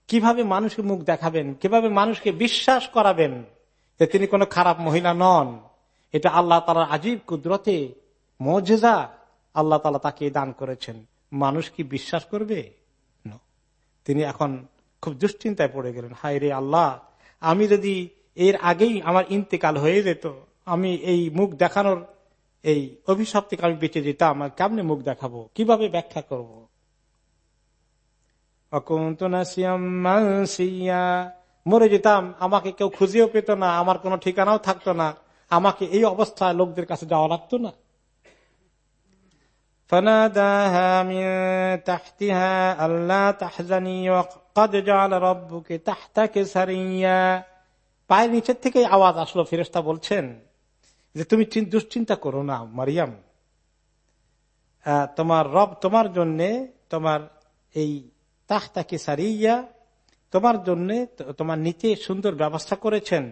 কীভাবে মানুষকে মুখ দেখাবেন, কীভাবে মানুষকে বিশ্বাস করাবেন যে তিনি কোনো খারাপ মহিলা নন? এটা আল্লাহ তালার আজীব কুদরতে মজেজা আল্লাহ তালা তাকে দান করেছেন। মানুষ কি বিশ্বাস করবে? তিনি এখন খুব দুশ্চিন্তায় পড়ে গেলেন। হায় রে আল্লাহ, আমি যদি এর আগেই আমার ইন্তেকাল হয়ে যেত, আমি এই মুখ দেখানোর এই অভিশাপ থেকে আমি বেঁচে যেতাম কেমনে মুখ দেখাবো? কীভাবে ব্যাখ্যা করব? মরে যেতাম, আমাকে কেউ খুঁজেও পেত না, আমার কোনো ঠিকানাও থাকতো না, আমাকে এই অবস্থায় লোকদের কাছে যাওয়া লাগতো না। فناداها من تحتها ألا تحزني وقد جعل ربك تحتك سريا পায়ের নিচের থেকে আওয়াজ আসলো ফেরেস্তা বলছেন যে তুমি দুশ্চিন্তা করো না মারিয়াম তোমার রব তোমার জন্য তোমার এই তাহতাকে সারিয়া তোমার জন্য তোমার নিচে সুন্দর ব্যবস্থা করেছেন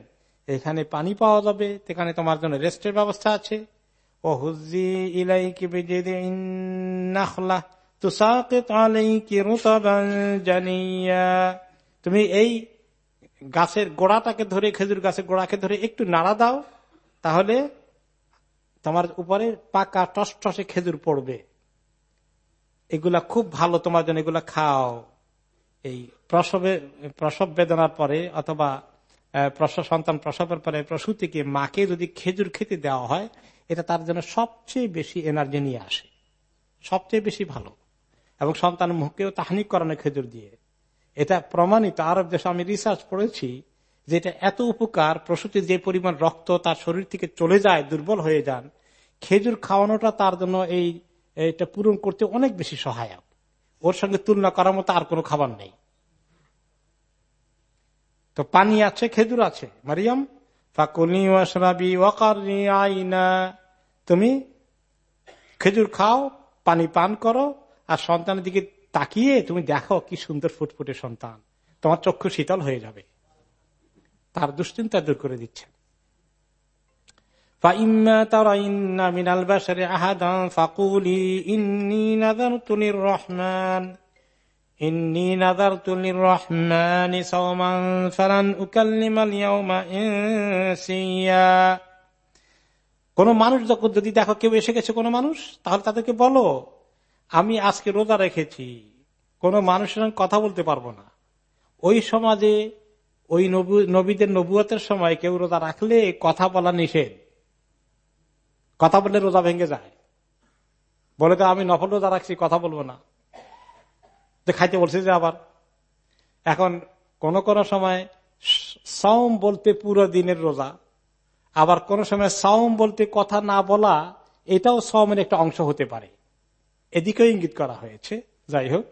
এখানে পানি পাওয়া যাবে সেখানে তোমার জন্য রেস্টের ব্যবস্থা আছে তুমি এই গাছের গোড়াটাকে ধরে, খেজুর গাছের গোড়াকে ধরে একটু নাড়া দাও, তাহলে তোমার উপরে পাকা টস টসে খেজুর পড়বে। এগুলা খুব ভালো তোমার জন্য, এগুলা খাও। এই প্রসবে, প্রসব বেদনার পরে অথবা প্রসব, সন্তান প্রসবের পরে প্রসূতিকে মাকে যদি খেজুর খেতে দেওয়া হয় এটা তার জন্য সবচেয়ে বেশি এনার্জি নিয়ে আসে। সবচেয়ে বেশি ভালো। এবং সন্তান মুখকেও তাহানি করানো খেজুর দিয়ে। এটা প্রমাণিত। আরব দেশে আমি রিসার্চ করেছি যে এটা এত উপকার, প্রসূতির যে পরিমাণ রক্ত তার শরীর থেকে চলে যায়, দুর্বল হয়ে যান, খেজুর খাওয়ানোটা তার জন্য এই এটা পূরণ করতে অনেক বেশি সহায়ক। ওর সঙ্গে তুলনা করার মতো আর কোনো খাবার নেই। তো পানি আছে, খেজুর আছে। মারিয়াম? ফাকুনি ওয়াসরাবি ওয়াকারি আইনা। তুমি খেজুর খাও, পানি পান করো, আর সন্তানের দিকে তাকিয়ে তুমি দেখো কি সুন্দর ফুটফুটে সন্তান। তোমার চক্ষু শীতল হয়ে যাবে। তার দুশ্চিন্তা দূর করে দিচ্ছে। রহমান। إني نذرت للرحمن صوما فلن أكلم اليوم إنسيا কোন মানুষ যখন যদি দেখো কেউ এসে গেছে কোনো মানুষ তাহলে তাদেরকে বলো আমি আজকে রোজা রেখেছি কোন মানুষের সঙ্গে কথা বলতে পারবো না ওই সমাজে ওই নবীদের নবুয়তের সময় কেউ রোজা রাখলে কথা বলা নিষেধ কথা বললে রোজা ভেঙে যায় বলে তো আমি নফল রোজা রাখছি কথা বলবো না যে খাইতে বলছে যে আবার। এখন কোন কোন সময় সম বলতে পুরো দিনের রোজা, আবার কোন সময় সাওম বলতে কথা না বলা, এটাও সমের একটা অংশ হতে পারে। এদিকেও ইঙ্গিত করা হয়েছে, যাই হোক।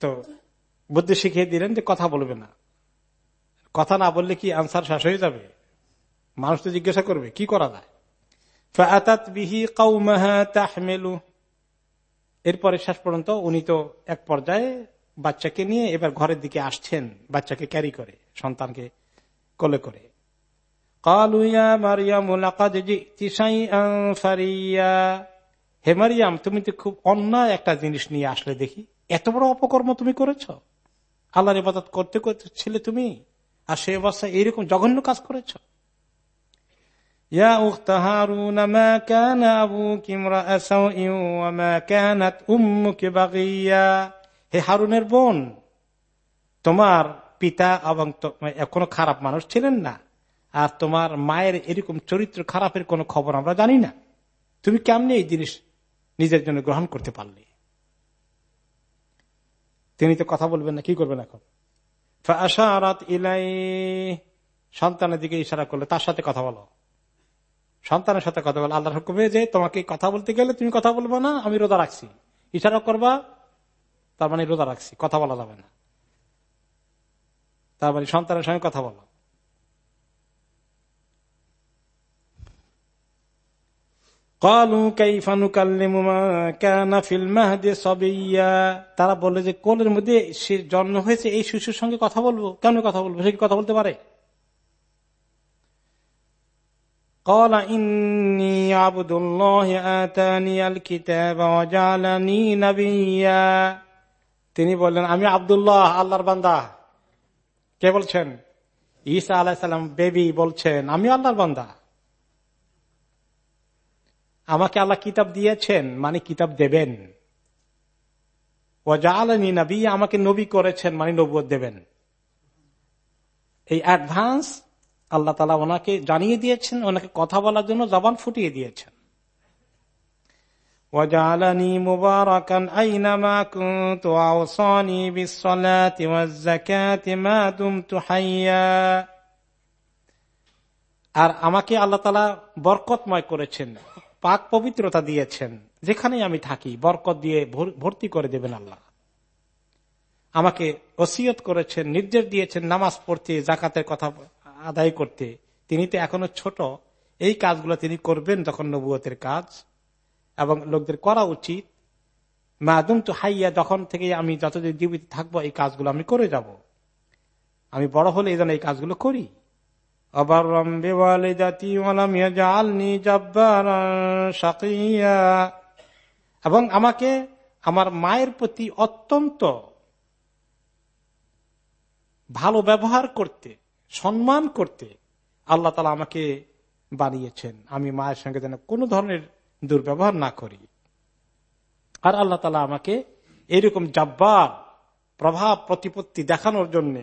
তো বুদ্ধি শিখিয়ে দিলেন যে কথা বলবে না। কথা না বললে কি আনসার শেষ হয়ে যাবে? মানুষ তো জিজ্ঞাসা করবে, কি করা যায়? এরপরে শেষ পর্যন্ত উনি তো এক পর্যায়ে বাচ্চাকে নিয়ে এবার ঘরের দিকে আসছেন, বাচ্চাকে ক্যারি করে, সন্তানকে কোলে করে। হে মারিয়াম, তুমি তো খুব অন্যায় একটা জিনিস নিয়ে আসলে দেখি। এত বড় অপকর্ম তুমি করেছ। আল্লাহর ইবাদত করতে করতে ছিলে তুমি, আর সে অবস্থায় এইরকম জঘন্য কাজ করেছ। হে হারুনের বোন, তোমার পিতা এবং কোনো খারাপ মানুষ ছিলেন না। আর তোমার মায়ের এরকম চরিত্র খারাপের কোনো খবর আমরা জানি না। তুমি কেমনি এই জিনিস নিজের জন্য গ্রহণ করতে পারলে? তিনি তো কথা বলবেন না, কি করবেন এখন? ইলাই সন্তানের দিকে ইশারা করলে, তার সাথে কথা বলো। সন্তানের সাথে কথা বলো আল্লাহ হুকুমে যে তোমাকে কথা বলতে গেলে তুমি কথা বলব না, আমি রোজা রাখছি। ইশারা করবা, তার মানে রোজা রাখছি, কথা বলা যাবে না। তার মানে সন্তানের সঙ্গে কথা বলো। তারা বলে যে, কোলের মধ্যে সে জন্ম হয়েছে, এই শিশুর সঙ্গে কথা বলব। কেন কথা বলব? সে কি কথা বলতে পারে? তিনি বললেন, আমি আবদুল্লাহ, আল্লাহর বান্দা। কে বলছেন? ঈসা আলাহিসাল্লাম বেবি বলছেন আমি আল্লাহর বান্দা। আমাকে আল্লাহ কিতাব দিয়েছেন মানে কিতাব দেবেন। ও জালানি নবী আমাকে নবী করেছেন মানে নবুয় দেবেন। এই অ্যাডভান্স আল্লাহ তালা ওনাকে জানিয়ে দিয়েছেন ওনাকে কথা বলার জন্য জবান ফুটিয়ে দিয়েছেন وجعلني مباركا أينما كنت وأوصاني بالصلاة والزكاة ما دمت حيا আর আমাকে আল্লাহ তালা বরকতময় করেছেন পাক পবিত্রতা দিয়েছেন যেখানে আমি থাকি বরকত দিয়ে ভর্তি করে দেবেন আল্লাহ আমাকে ওসিয়ত করেছেন নির্দেশ দিয়েছেন নামাজ পড়তে জাকাতের কথা আদায় করতে। তিনি তো এখনও ছোট। এই কাজগুলো তিনি করবেন যখন নবুয়তের কাজ। এবং লোকদের করা উচিত মাদুম তো হাইয়া, যখন থেকে আমি যতদিন জীবিত থাকব, এই কাজগুলো আমি করে যাব। আমি বড় হলে এই এই কাজগুলো করি। এবং আমাকে আমার মায়ের প্রতি অত্যন্ত ভালো ব্যবহার করতে সম্মান করতে আল্লাহ তালা আমাকে বানিয়েছেন। আমি মায়ের সঙ্গে যেন কোনো ধরনের দুর্ব্যবহার না করি। আর আল্লাহ তালা আমাকে এরকম জাব্বার প্রভাব প্রতিপত্তি দেখানোর জন্য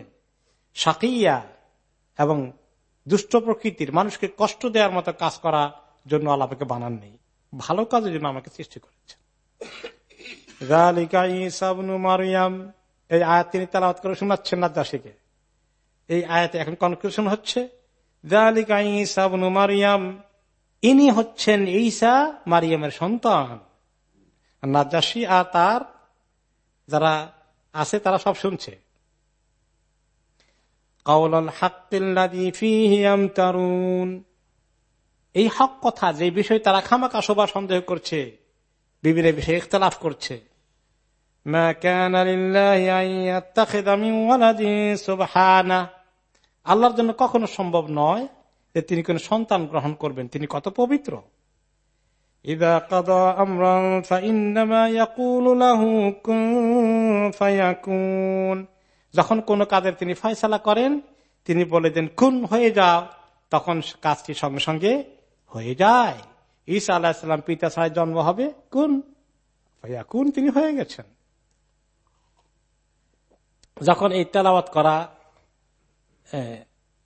সাকিয়া এবং দুষ্ট প্রকৃতির মানুষকে কষ্ট দেওয়ার মতো কাজ করার জন্য আল্লাহকে বানান নেই ভালো কাজের জন্য আমাকে সৃষ্টি করেছেন। এই আয়াত তিনি তালাবাদ করে শোনাচ্ছেন না দাসীকে এই আয়াতে এখন কনক্লুশন হচ্ছে মারিয়াম, ইনি হচ্ছেন ঈসা মারিয়ামের সন্তান। নাজাসী আর তার যারা আছে, তারা সব শুনছে। এই হক কথা, যে বিষয় তারা খামাকা শোভা সন্দেহ করছে বিভিন্ন বিষয়ে ইখতলাফ করছে। আল্লাহর জন্য কখনো সম্ভব নয় যে তিনি কোন সন্তান গ্রহণ করবেন। তিনি কত পবিত্র। যখন কোন কাজের তিনি ফয়সালা করেন তিনি বলে দেন খুন হয়ে যাও। তখন কাজটি সঙ্গে সঙ্গে হয়ে যায়। ঈসা আলাহিসাম পিতা ছাড়া জন্ম হবে। কোন ভাইয়া কোন তিনি হয়ে গেছেন। যখন এই তেলাওয়াত করা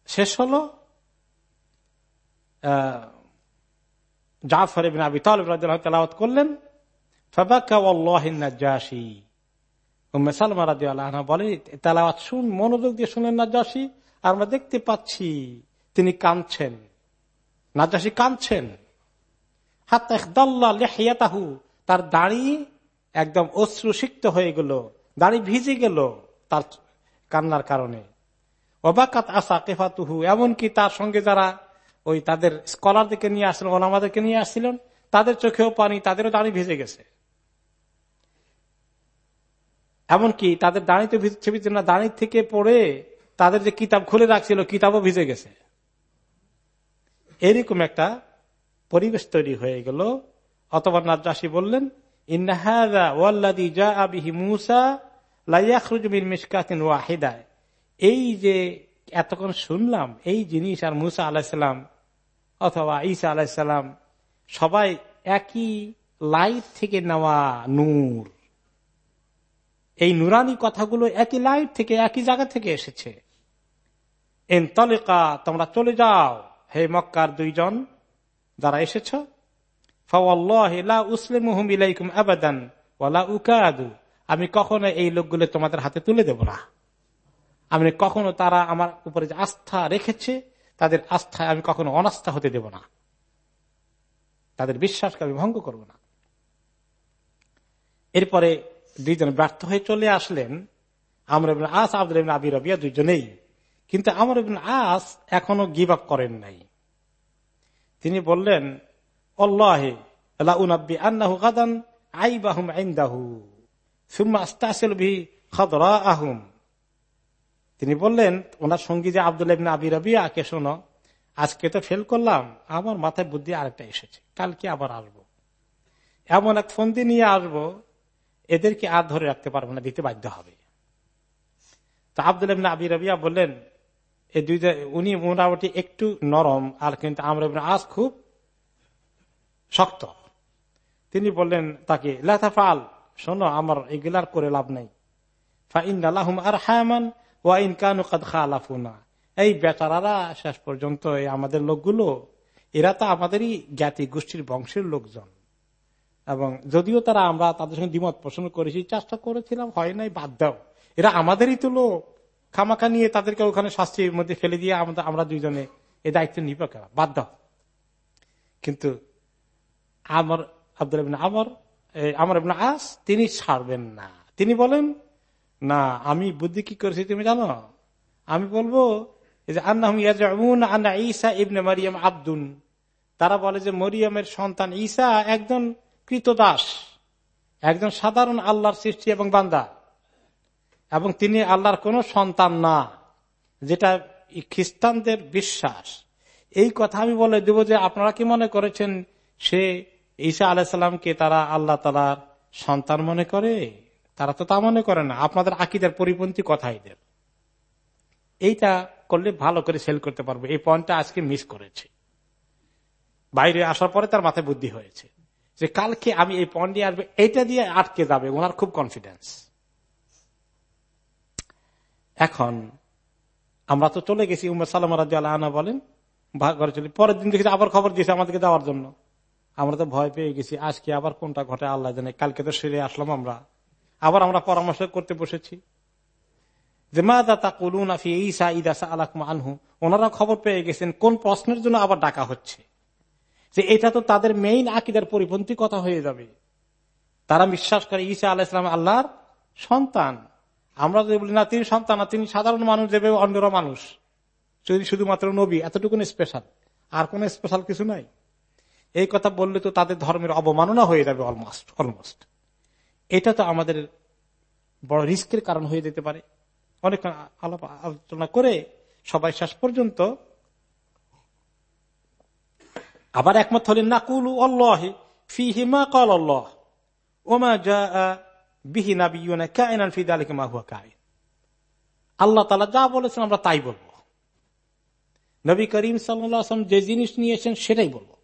শেষ হল। জাফর আবি তালিব তেলাওয়াত করলেন বলে, তেলাওয়াত শুন, মনোযোগ দিয়ে শুনলেন নাজাসি আর আমরা দেখতে পাচ্ছি তিনি কাঁদছেন। নাজাসি কাঁদছেন। হাত্তাহু তার দাড়ি একদম অশ্রুসিক্ত হয়ে গেল, দাড়ি ভিজে গেল তার কান্নার কারণে। অবাকাত আসা কেফাতুহু, এমনকি তার সঙ্গে যারা ওই তাদের স্কলার দিকে নিয়ে আসছিলেন ওনামাদেরকে নিয়ে আসছিলেন, তাদের চোখেও পানি, তাদেরও দাঁড়ি ভেজে গেছে। এমনকি তাদের দাঁড়িতে ভিজছে ভিজছে না, দাঁড়ি থেকে পড়ে তাদের যে কিতাব খুলে রাখছিল, কিতাবও ভিজে গেছে। এরকম একটা পরিবেশ তৈরি হয়ে গেল। অতবার নাজাসি বললেন ইন্নাহাদা ওয়াল্লাদি জা আবিহি মুসা লাইয়া খুজমিন মিসকাতিন ওয়াহিদায়। এই যে এতক্ষণ শুনলাম, এই জিনিস আর মুসা আলাহিসাল্লাম অথবা ঈসা আলাহিসাল্লাম সবাই একই লাইট থেকে নেওয়া নূর। এই নুরানি কথাগুলো একই লাইট থেকে, একই জায়গা থেকে এসেছে। এন তলেকা, তোমরা চলে যাও, হে মক্কার দুইজন যারা এসেছ। আমি কখনো এই লোকগুলো তোমাদের হাতে তুলে দেব না। আমি কখনো তারা আমার উপরে যে আস্থা রেখেছে, তাদের আস্থায় আমি কখনো অনাস্থা হতে দেব না। তাদের বিশ্বাসকে আমি ভঙ্গ করব না। এরপরে দুইজন ব্যর্থ হয়ে চলে আসলেন। আমর আস, আব্দুল আবি রবিয়া দুইজনেই। কিন্তু আমর আস এখনও গিভ আপ করেন নাই। তিনি বললেন গাদান আইবাহুম আইন্দাহু আহুম তিনি বললেন, ওনার সঙ্গী যে আব্দুল আবি রবি আকে শোনো, আজকে তো ফেল করলাম, আমার মাথায় বুদ্ধি আরেকটা এসেছে, কালকে আবার আসব। এমন এক ফন্দি নিয়ে আসব, এদেরকে আর ধরে রাখতে পারব না, দিতে বাধ্য হবে। তো আব্দুল আবি রবিয়া বললেন এই দুইটা উনি মোটামুটি একটু নরম, আর কিন্তু আমরা আজ খুব শক্ত। তিনি বললেন, তাকে লাথাফাল শোনো, আমার এগুলার করে লাভ নাই। আর হায়ামান ওয়াইন কানু কাদ খালাফুনা। এই বেচারারা শেষ পর্যন্ত আমাদের লোকগুলো, এরা তো আমাদেরই জ্ঞাতি গোষ্ঠীর বংশের লোকজন। এবং যদিও তারা আমরা তাদের সঙ্গে দ্বিমত পোষণ করেছি, চেষ্টা করেছিলাম, হয় নাই, বাদ দাও। এরা আমাদেরই তো লোক। খামাখা নিয়ে তাদেরকে ওখানে শাস্তির মধ্যে ফেলে দিয়ে আমাদের আমরা দুইজনে এই দায়িত্ব নিব বাদ দাও। কিন্তু আমার আব্দুল আমর আমার আস, তিনি ছাড়বেন না। তিনি বলেন না, আমি বুদ্ধি কি করেছি তুমি জানো? আমি বলব ঈসা ইবনে মারিয়াম আব্দুন। তারা বলে যে, মরিয়মের সন্তান ঈসা একজন কৃতদাস, একজন সাধারণ আল্লাহর সৃষ্টি এবং বান্দা। এবং তিনি আল্লাহর কোন সন্তান না, যেটা খ্রিস্টানদের বিশ্বাস। এই কথা আমি বলে দেব যে, আপনারা কি মনে করেছেন, সে ঈসা আলাহিসাল্লামকে তারা আল্লাহ তালার সন্তান মনে করে? তারা তো তা মনে করে না। আপনাদের আকিদের পরিপন্থী কথা এদের। এইটা করলে ভালো করে সেল করতে পারব। এই পয়েন্টটা আজকে মিস করেছে। বাইরে আসার পরে তার মাথায় বুদ্ধি হয়েছে। যে কালকে আমি এই পয়েন্ট দিয়ে আসবে, এইটা দিয়ে আটকে যাবে ওনার খুব কনফিডেন্স এখন আমরা তো চলে গেছি উমর সালাম রাজু আল্লাহ বলেন ঘরে চলি পরের দিন দেখেছি আবার খবর দিয়েছে আমাদেরকে দেওয়ার জন্য। আমরা তো ভয় পেয়ে গেছি, আজকে আবার কোনটা ঘটে, আল্লাহ জানে। কালকে তো সেরে আসলাম আমরা। আবার আমরা পরামর্শ করতে বসেছি। যে মা দাতা কলুন আফি ইসা ইদাসা আলাকমা আনহু? ওনারা খবর পেয়ে গেছেন, কোন প্রশ্নের জন্য আবার ডাকা হচ্ছে। যে, এটা তো তাদের মেইন আকিদার পরিপন্থী কথা হয়ে যাবে। তারা বিশ্বাস করে ঈসা আল্লাহ ইসলাম আল্লাহর সন্তান। আমরা যদি বলি, না, তিনি সন্তান না, তিনি সাধারণ মানুষ দেবে অন্যরা মানুষ। যদি শুধুমাত্র নবী এতটুকু স্পেশাল আর কোন স্পেশাল কিছু নাই? এই কথা বললে তো তাদের ধর্মের অবমাননা হয়ে যাবে অলমোস্ট অলমোস্ট এটা তো আমাদের বড় রিস্কের কারণ হয়ে যেতে পারে। অনেক আলাপ আলোচনা করে সবাই শেষ পর্যন্ত আবার একমত হলেন না কুলু অল্লাহ ফিহিমা কল অল্লাহ ওমা যা বিহিনা বিনা কায়নান ফিদ আলিকে মাহুয়া কায় আল্লাহ তালা যা বলেছেন আমরা তাই বলব। নবী করিম সাল্লাম যে জিনিস নিয়েছেন সেটাই বলব।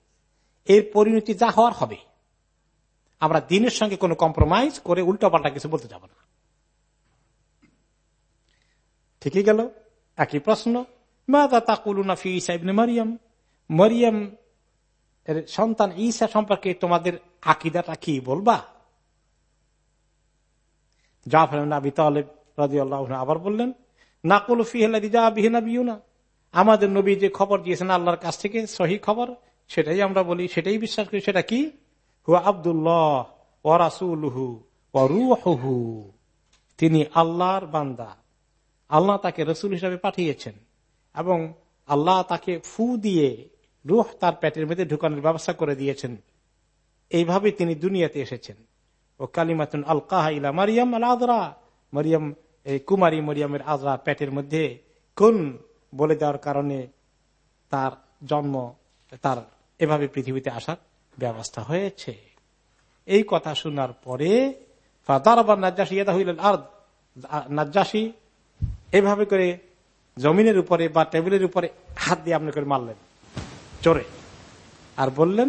এর পরিণতি যা হওয়ার হবে। আমরা দিনের সঙ্গে কোনো কম্প্রোমাইজ করে উল্টো পাল্টা কিছু বলতে যাব না। ঠিকই গেল? একই প্রশ্ন। মারিয়াম? মরিয়াম সন্তান ঈসা সম্পর্কে তোমাদের আকিদাটা কি বলবা? জাফর আবি তালেব রাজি আল্লাহ আবার বললেন, নাকুল আমাদের নবী যে খবর দিয়েছেন আল্লাহর কাছ থেকে, সহি খবর, সেটাই আমরা বলি, সেটাই বিশ্বাস করি, সেটা কি? হুয়া আবদুল্লাহ ও রাসুলহু ও রুহু তিনি আল্লাহর বান্দা। আল্লাহ তাকে রসুল হিসাবে পাঠিয়েছেন এবং আল্লাহ তাকে ফু দিয়ে রুহ তার পেটের মধ্যে ঢুকানোর ব্যবস্থা করে দিয়েছেন। এইভাবে তিনি দুনিয়াতে এসেছেন। ও কালিমাতুন আল কাহা ইলা মারিয়াম আল আদরা মরিয়াম, এই কুমারী মরিয়ামের আজরা পেটের মধ্যে কোন বলে দেওয়ার কারণে তার জন্ম, তার এভাবে পৃথিবীতে আসার ব্যবস্থা হয়েছে। এই কথা শোনার পরে নাজ্জাসী এভাবে করে জমিনের উপরে বা টেবিলের উপরে হাত দিয়ে আপনি করে মারলেন, চোরে। আর বললেন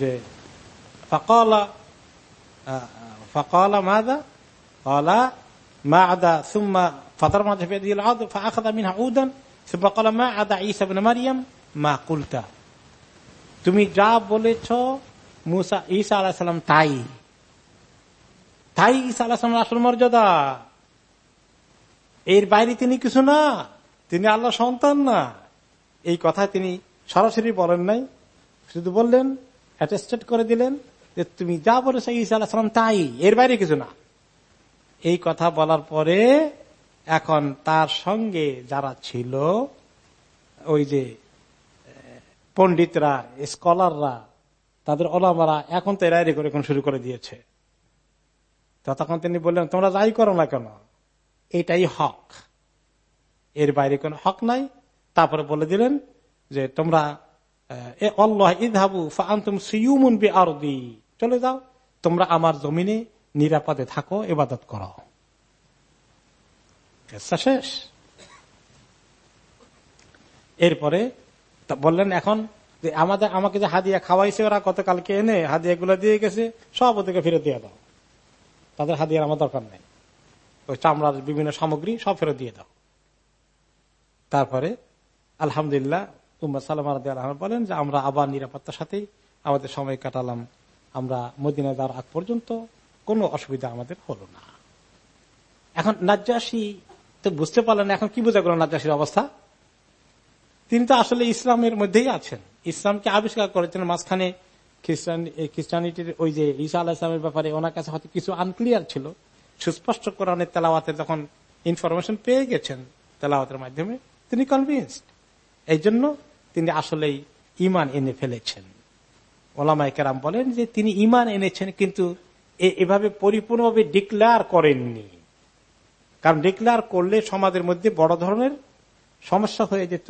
যে ফকলা ফকলা মা আদা সুম্মা ফাতার মাঝে উদান, সুম্মা আদা ইসাবিন মারিয়াম মা কুলতা। তুমি যা বলেছ, মুসা ঈসা আলাহিসাল্লাম তাই। তাই ঈসা আলাহিসাম আসল মর্যাদা। এর বাইরে তিনি কিছু না, তিনি আল্লাহ সন্তান না। এই কথা তিনি সরাসরি বলেন নাই, শুধু বললেন অ্যাটেস্টেড করে দিলেন যে তুমি যা বলেছ ঈসা আলাহিসাম তাই, এর বাইরে কিছু না। এই কথা বলার পরে এখন তার সঙ্গে যারা ছিল, ওই যে পন্ডিতরা স্কলাররা, তাদের ওলামারা এখন তো এরা করে শুরু করে দিয়েছে। তখন তিনি বললেন, তোমরা যাই করো না কেন? এটাই হক। এর বাইরে কোন হক নাই। তারপরে বলে দিলেন যে, তোমরা চলে যাও। তোমরা আমার জমিনে নিরাপদে থাকো এবাদত করো। শেষ। এরপরে বললেন, এখন যে আমাদের, আমাকে যে হাদিয়া খাওয়াইছে ওরা, গতকালকে এনে হাদিয়া গুলো দিয়ে গেছে, সব ওদেরকে ফেরত দিয়ে দাও। তাদের হাদিয়ার আমার দরকার নেই। ওই চামড়ার বিভিন্ন সামগ্রী সব ফেরত দিয়ে দাও। তারপরে আলহামদুলিল্লাহ উম্মা সালাম বলেন যে, আমরা আবার নিরাপত্তার সাথেই আমাদের সময় কাটালাম। আমরা মদিনা যাওয়ার আগ পর্যন্ত কোনো অসুবিধা আমাদের হলো না। এখন নাজ্জাসী তো বুঝতে পারলেন এখন কি বোঝা গেল নাজ্জাসীর অবস্থা? তিনি তো আসলে ইসলামের মধ্যেই আছেন। ইসলামকে আবিষ্কার করেছেন মাঝখানে খ্রিস্টান খ্রিস্টানিটির ওই যে ঈসা আল্লাহ ইসলামের ব্যাপারে ওনার কাছে হয়তো কিছু আনক্লিয়ার ছিল। সুস্পষ্ট কোরআনের তেলাওয়াতে যখন ইনফরমেশন পেয়ে গেছেন তেলাওয়াতের মাধ্যমে, তিনি কনভিন্সড এই জন্য তিনি আসলেই ইমান এনে ফেলেছেন। ওলামাই কেরাম বলেন যে তিনি ইমান এনেছেন কিন্তু এভাবে পরিপূর্ণভাবে ডিক্লেয়ার করেননি। কারণ ডিক্লেয়ার করলে সমাজের মধ্যে বড় ধরনের সমস্যা হয়ে যেত।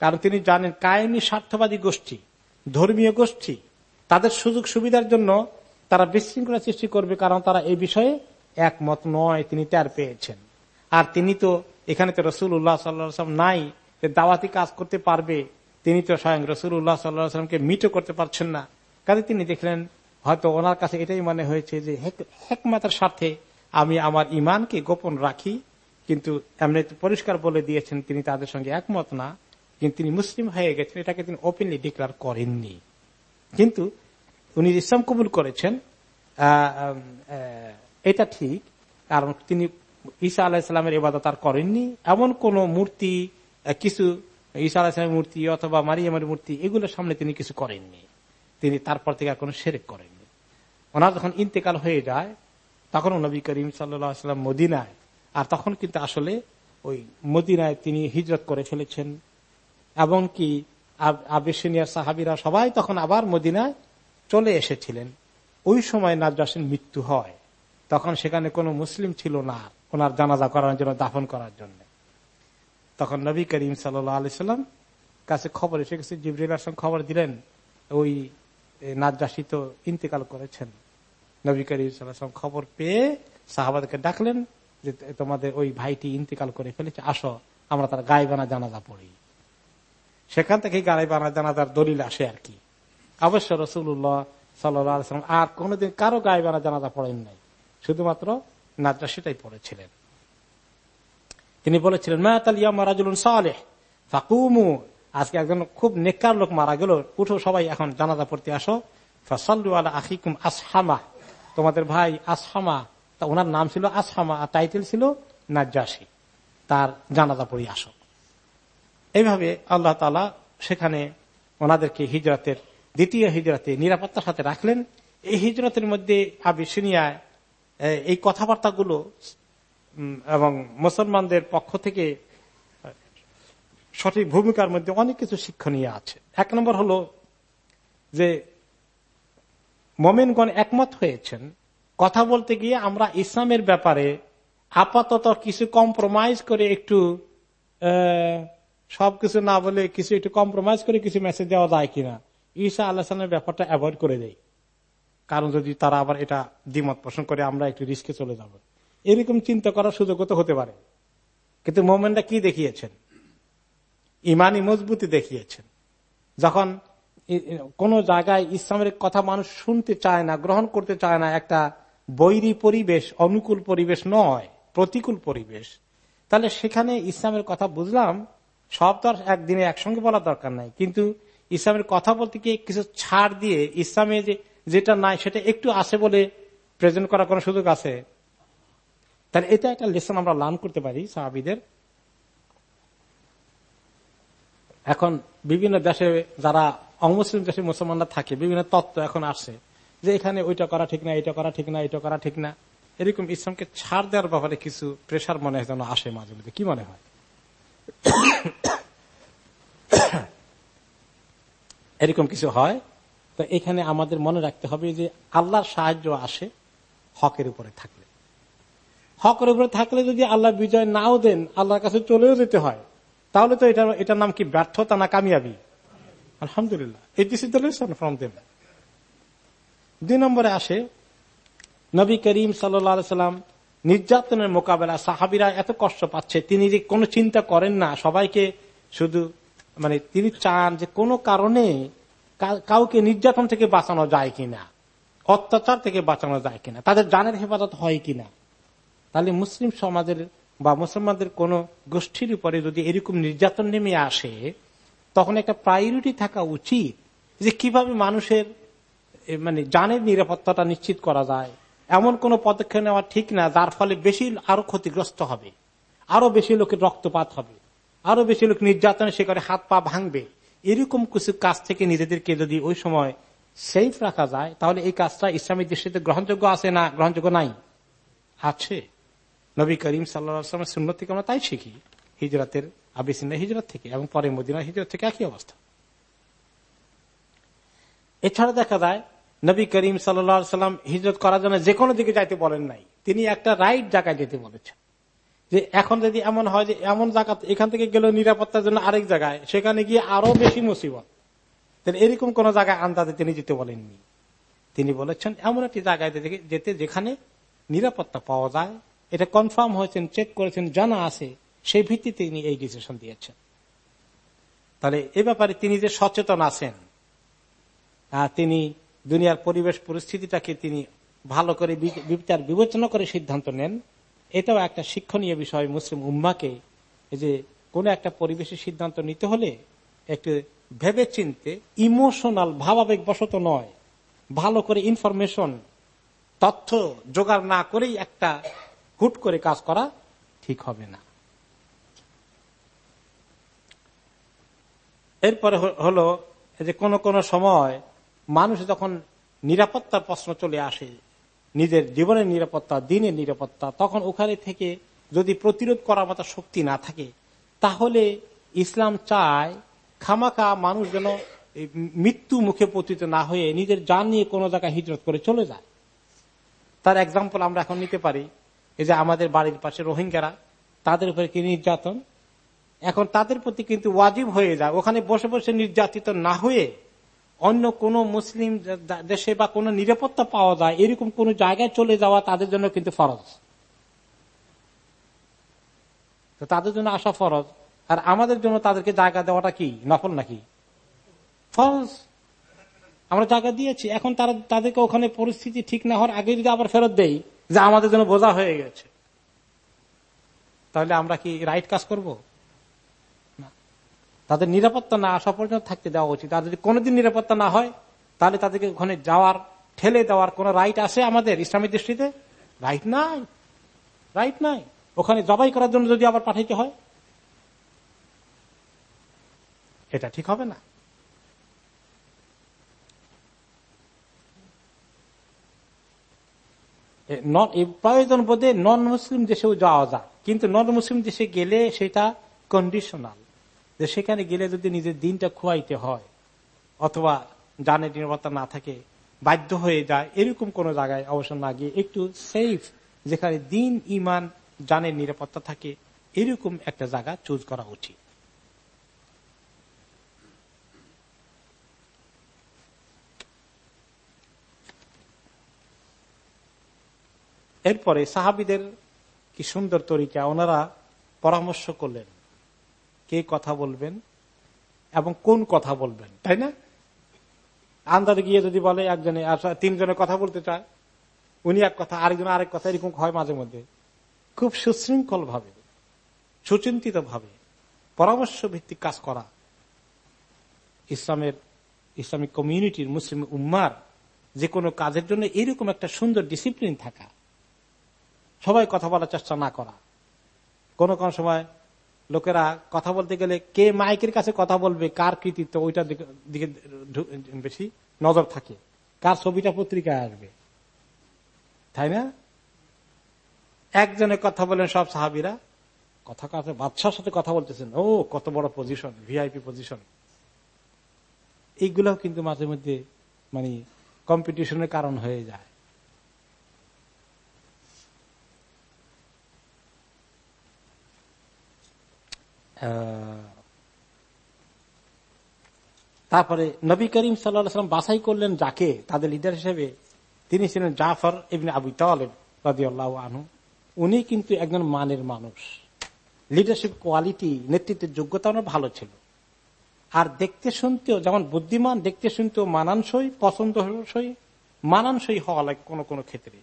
কারণ তিনি জানেন কায়েমি স্বার্থবাদী গোষ্ঠী, ধর্মীয় গোষ্ঠী। তাদের সুযোগ সুবিধার জন্য তারা বিশৃঙ্খলা সৃষ্টি করবে কারণ তারা এই বিষয়ে একমত নয়, তিনি তার পেয়েছেন। আর তিনি তো, এখানে তো রসুল উল্লাহ সাল্লাম নাই দাওয়াতি কাজ করতে পারবে, তিনি তো স্বয়ং রসুল উল্লাহ সাল্লামকে মিটও করতে পারছেন না। কাজে তিনি দেখলেন, হয়তো ওনার কাছে এটাই মনে হয়েছে যে হেকমাতার স্বার্থে আমি আমার ইমানকে গোপন রাখি, কিন্তু এমনি পরিষ্কার বলে দিয়েছেন তিনি তাদের সঙ্গে একমত না। কিন্তু তিনি মুসলিম হয়ে গেছেন, এটাকে তিনি ওপেনলি ডিক্লার করেননি। কিন্তু উনি ইসলাম কবুল করেছেন এটা ঠিক, কারণ তিনি ঈসা আলাহিসামের এবাদত আর করেননি। এমন কোন মূর্তি কিছু ঈসা আলাহিসামের মূর্তি অথবা মারিয়ামের মূর্তি, এগুলোর সামনে তিনি কিছু করেননি। তিনি তারপর থেকে আর কোন সেরেক করেননি। ওনার যখন ইন্তেকাল হয়ে যায় তখন নবী করিম সাল্লাম মদিনায়। আর তখন কিন্তু আসলে ওই মদিনায় তিনি হিজরত করে ফেলেছেন। এবং কি আবেশিনিয়ার সাহাবিরা সবাই তখন আবার মদিনায় চলে এসেছিলেন। ওই সময় নাজাসের মৃত্যু হয়। তখন সেখানে কোনো মুসলিম ছিল না ওনার জানাজা করার জন্য, দাফন করার জন্য। তখন নবী করিম সাল্লাম কাছে খবর এসে গেছে, জিবরিল আসলাম খবর দিলেন, ওই নাজাসি তো ইন্তেকাল করেছেন। নবী করিম সাল্লাম খবর পেয়ে সাহাবাদকে ডাকলেন যে, তোমাদের ওই ভাইটি ইন্তেকাল করে ফেলেছে, আসো, আমরা তার গায়ে বানা জানাজা পড়ি। সেখান থেকে গাড়ি বানা জানাজার দলিল আসে আর কি। অবশ্য রসুল্লাহ সাল্লাম আর কোনোদিন কারও গায়ে বানা জানাজা পড়েন নাই। শুধুমাত্র নাজরা পড়েছিলেন। তিনি বলেছিলেন মায়াতাল ইয়াম রাজুলুন সালেহ, ফাকুমু। আজকে একজন খুব নেককার লোক মারা গেল, উঠো সবাই এখন জানাজা পড়তে আসো। ফাসাল্লু আখিকুম আসহামা। তোমাদের ভাই আসহামা, তা ওনার নাম ছিল আসহামা, আর টাইটেল ছিল নাজ্জাসী। তার জানাজা পড়ি আসো। এইভাবে আল্লাহ তালা সেখানে ওনাদেরকে হিজরতের, দ্বিতীয় হিজরতে নিরাপত্তার সাথে রাখলেন। এই হিজরতের মধ্যে আবিসিনিয়ায় এই কথাবার্তাগুলো এবং মুসলমানদের পক্ষ থেকে সঠিক ভূমিকার মধ্যে অনেক কিছু শিক্ষণীয় আছে। এক নম্বর হলো যে মোমেনগণ একমত হয়েছেন। কথা বলতে গিয়ে আমরা ইসলামের ব্যাপারে আপাতত কিছু কম্প্রোমাইজ করে একটু সবকিছু না বলে কিছু একটু কম্প্রোমাইজ করে কিছু মেসেজ দেওয়া যায় কিনা? ঈসা আল্লাহামের ব্যাপারটা অ্যাভয়েড করে দেয়। কারণ যদি তারা আবার এটা দ্বিমত পোষণ করে, আমরা একটু রিস্কে চলে যাব। এরকম চিন্তা করার সুযোগ তো হতে পারে। কিন্তু মোমেনটা কি দেখিয়েছেন? ইমানি মজবুতি দেখিয়েছেন। যখন কোন জায়গায় ইসলামের কথা মানুষ শুনতে চায় না, গ্রহণ করতে চায় না, একটা বৈরী পরিবেশ, অনুকূল পরিবেশ নয়, প্রতিকূল পরিবেশ, তাহলে সেখানে ইসলামের কথা বুঝলাম সব তো একদিনে একসঙ্গে বলার দরকার নাই। কিন্তু ইসলামের কথা বলতে গিয়ে কিছু ছাড় দিয়ে ইসলামে যেটা নাই সেটা একটু আছে বলে প্রেজেন্ট করার কোন সুযোগ আছে? তাহলে এটা একটা লেসন আমরা লার্ন করতে পারি সাহাবিদের। এখন বিভিন্ন দেশে যারা অমুসলিম দেশে মুসলমানরা থাকে, বিভিন্ন তত্ত্ব এখন আসছে যে এখানে ওইটা করা ঠিক না, এটা করা ঠিক না, এটা করা ঠিক না। এরকম ইসলামকে ছাড় দেওয়ার ব্যাপারে কিছু প্রেশার মনে হয় যেন আসে মাঝে মধ্যে। কি মনে হয়? এরকম কিছু হয়, তো এখানে আমাদের মনে রাখতে হবে যে আল্লাহর সাহায্য আসে হকের উপরে থাকলে। হকের উপরে থাকলে যদি আল্লাহ বিজয় নাও দেন, আল্লাহর কাছে চলেও যেতে হয়, তাহলে তো এটা এটার নাম কি ব্যর্থতা না কামিয়াবি? আলহামদুলিল্লাহ। ইট লেসন ফ্রম দেম দুই নম্বরে আসে, নবী করিম সাল্লাম নির্যাতনের মোকাবেলা সাহাবিরা এত কষ্ট পাচ্ছে, তিনি যে কোনো চিন্তা করেন না, সবাইকে শুধু মানে তিনি চান যে কোনো কারণে কাউকে নির্যাতন থেকে বাঁচানো যায় কিনা, অত্যাচার থেকে বাঁচানো যায় কিনা, তাদের জানের হেফাজত হয় কিনা। তাহলে মুসলিম সমাজের বা মুসলমানদের কোন গোষ্ঠীর উপরে যদি এরকম নির্যাতন নেমে আসে, তখন একটা প্রায়োরিটি থাকা উচিত যে কীভাবে মানুষের মানে জানের নিরাপত্তাটা নিশ্চিত করা যায়। এমন কোন পদক্ষেপ নেওয়া ঠিক না, যার ফলে বেশি আরও ক্ষতিগ্রস্ত হবে, আরও বেশি লোকের রক্তপাত হবে, আরও বেশি লোক নির্যাতনে সে করে হাত পা ভাঙবে। এরকম কিছু কাজ থেকে নিজেদেরকে যদি ওই সময় সেফ রাখা যায়, তাহলে এই কাজটা ইসলামের দৃষ্টিতে গ্রহণযোগ্য আছে না গ্রহণযোগ্য নাই? আছে। নবী করিম সাল্লামের শূন্য থেকে আমরা তাই শিখি। হিজরাতের আবিসিনা হিজরত থেকে এবং পরে মদিনা হিজরত থেকে একই অবস্থা। এছাড়া দেখা যায় নবী করিম সাল্লাম হিজরত করার জন্য যে কোনো দিকে যাইতে বলেন নাই। তিনি একটা রাইট জায়গায় যেতে বলেছেন। যে এখন যদি এমন হয় যে এমন জায়গা এখান থেকে গেল নিরাপত্তার জন্য আরেক জায়গায়, সেখানে গিয়ে আরও বেশি মুসিবত। তাহলে এরকম কোন জায়গায় আন্দাজে তিনি যেতে বলেননি। তিনি বলেছেন, এমন একটি জায়গায় যেতে যেখানে নিরাপত্তা পাওয়া যায়, এটা কনফার্ম হয়েছেন চেক করেছেন, জানা আছে, সেই ভিত্তিতে তিনি এই ডিসিশন দিয়েছেন। তাহলে এ ব্যাপারে তিনি যে সচেতন আছেন তিনি দুনিয়ার পরিবেশ পরিস্থিতিটাকে তিনি ভালো করে বিচার বিবেচনা করে সিদ্ধান্ত নেন। এটাও একটা শিক্ষণীয় বিষয় মুসলিম উম্মাকে যে কোন একটা পরিবেশের সিদ্ধান্ত নিতে হলে একটু ভেবে চিনতে ইমোশনাল ভাবাবেগ বশত নয়। ভালো করে ইনফরমেশন তথ্য জোগাড় না করেই একটা হুট করে কাজ করা ঠিক হবে না। এরপরে হলো যে কোন কোন সময় মানুষ যখন নিরাপত্তার প্রশ্ন চলে আসে, নিজের জীবনের নিরাপত্তা, দিনের নিরাপত্তা, তখন ওখানে থেকে যদি প্রতিরোধ করার মতো শক্তি না থাকে, তাহলে ইসলাম চায় খামাকা মানুষ যেন মৃত্যু মুখে পতিত না হয়ে নিজের যান নিয়ে কোনো জায়গায় হিজরত করে চলে যায়। তার এক্সাম্পল আমরা এখন নিতে পারি, এই যে আমাদের বাড়ির পাশে রোহিঙ্গারা, তাদের উপরে কি নির্যাতন? এখন তাদের প্রতি কিন্তু ওয়াজিব হয়ে যায়, ওখানে বসে বসে নির্যাতিত না হয়ে অন্য কোন মুসলিম দেশে বা কোন নিরাপত্তা পাওয়া যায়, এরকম কোন জায়গায় চলে যাওয়া তাদের জন্য কিন্তু ফরজ। তো তাদের জন্য আসা ফরজ। আর আমাদের জন্য তাদেরকে জায়গা দেওয়াটা কি? নফল নাকি? ফরজ। আমরা জায়গা দিয়েছি, এখন তারা, তাদেরকে ওখানে পরিস্থিতি ঠিক না হওয়ার আগে যদি আবার ফেরত দেই, যে আমাদের জন্য বোঝা হয়ে গেছে। তাহলে আমরা কি রাইট কাজ করব? তাদের নিরাপত্তা না আসা পর্যন্ত থাকতে দেওয়া উচিত। আর যদি কোনোদিন নিরাপত্তা না হয়, তাহলে তাদেরকে ওখানে যাওয়ার, ঠেলে দেওয়ার কোন রাইট আছে আমাদের ইসলামী দৃষ্টিতে? রাইট নাই। রাইট নাই। ওখানে জবাই করার জন্য যদি আবার পাঠাইতে হয়? এটা ঠিক হবে না। প্রয়োজন বোধে নন মুসলিম দেশেও যাওয়া যায়। কিন্তু নন মুসলিম দেশে গেলে সেটা কন্ডিশনাল যে সেখানে গেলে যদি নিজের দিনটা খুয়াইতে হয়, অথবা জানে নিরাপত্তা না থাকে, বাধ্য হয়ে যায়, এরকম কোন জায়গায় অবশ্য না গিয়ে একটু সেফ যেখানে দিন ইমান জানের নিরাপত্তা থাকে, এরকম একটা জায়গা চুজ করা উচিত। এরপরে সাহাবিদের কি সুন্দর তরিকা, ওনারা পরামর্শ করলেন। কে কথা বলবেন এবং কোন কথা বলবেন, তাই না? আন্দাজে গিয়ে যদি বলে একজনে তিনজনে কথা বলতে চায়, উনি এক কথা, আরেকজন আরেক কথা, এরকম হয় মাঝে মধ্যে। খুব সুশৃঙ্খল ভাবে সুচিন্তিত ভাবে পরামর্শ ভিত্তিক কাজ করা। ইসলামের, ইসলামিক কমিউনিটির মুসলিম উম্মার যে কোনো কাজের জন্য এরকম একটা সুন্দর ডিসিপ্লিন থাকা। সবাই কথা বলার চেষ্টা না করা। কোন কোন সময় লোকেরা কথা বলতে গেলে কে মাইকের কাছে কথা বলবে, কার কৃতিত্ব, ওইটার দিকে বেশি নজর থাকে। কার ছবিটা পত্রিকায় আসবে? তাই না? একজনের কথা বলেন সব সাহাবিরা, কথা কথা বাদশার সাথে কথা বলতেছেন। ও, কত বড় পজিশন ভিআইপি পজিশন এইগুলাও কিন্তু মাঝে মধ্যে মানে কম্পিটিশনের কারণ হয়ে যায়। তারপরে নবী করিম সাল্লাম বাছাই করলেন যাকে? তাদের লিডার হিসেবে। তিনি ছিলেন জাফর ইবিন আবু তালেব আনহু। উনি কিন্তু একজন মানের মানুষ। লিডারশিপ কোয়ালিটি নেতৃত্বের যোগ্যতা ওনার ভালো ছিল। আর দেখতে শুনতেও, যেমন বুদ্ধিমান, দেখতে শুনতেও মানানসই, পছন্দসই, মানানসই হওয়া লাগে কোনো কোনো ক্ষেত্রে।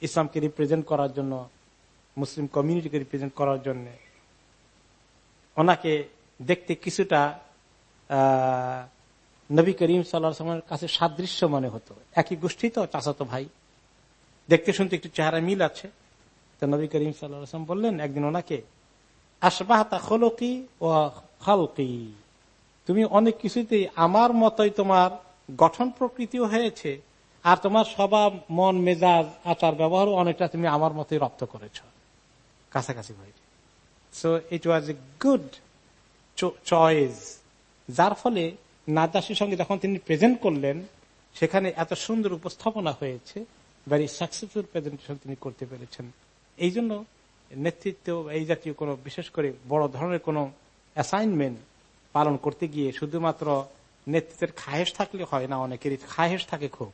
ইসলামকে রিপ্রেজেন্ট করার জন্য, মুসলিম কমিউনিটিকে রিপ্রেজেন্ট করার জন্য। ওনাকে দেখতে কিছুটা নবী করিম সাল্লামের কাছে সাদৃশ্য মনে হতো। একই গোষ্ঠী তো, চাচাতো ভাই। দেখতে শুনতে একটু চেহারা মিল আছে। তো নবী করিম সাল্লাম বললেন, একদিন ওনাকে আসবাহতা খলকি ও খালকি, তুমি অনেক কিছুতেই আমার মতোই তোমার গঠন প্রকৃতিও হয়েছে, আর তোমার স্বভাব, মন, মেজাজ, আচার, ব্যবহারও অনেকটা তুমি আমার মতোই রপ্ত করেছ। কাছাকাছি ভাই so it was a good choice যার ফলে নাদাসির সঙ্গে যখন তিনি প্রেজেন্ট করলেন, সেখানে এত সুন্দর উপস্থাপনা হয়েছে ভেরি সাকসেসফুল প্রেজেন্টেশন তিনি করতে পেরেছেন। এই জন্য নেতৃত্ব, এই জাতীয় কোনো, বিশেষ করে বড় ধরনের কোনো অ্যাসাইনমেন্ট পালন করতে গিয়ে শুধুমাত্র নেতৃত্বের খাহেস থাকলে হয় না, অনেকেরই খাহেস থাকে খুব।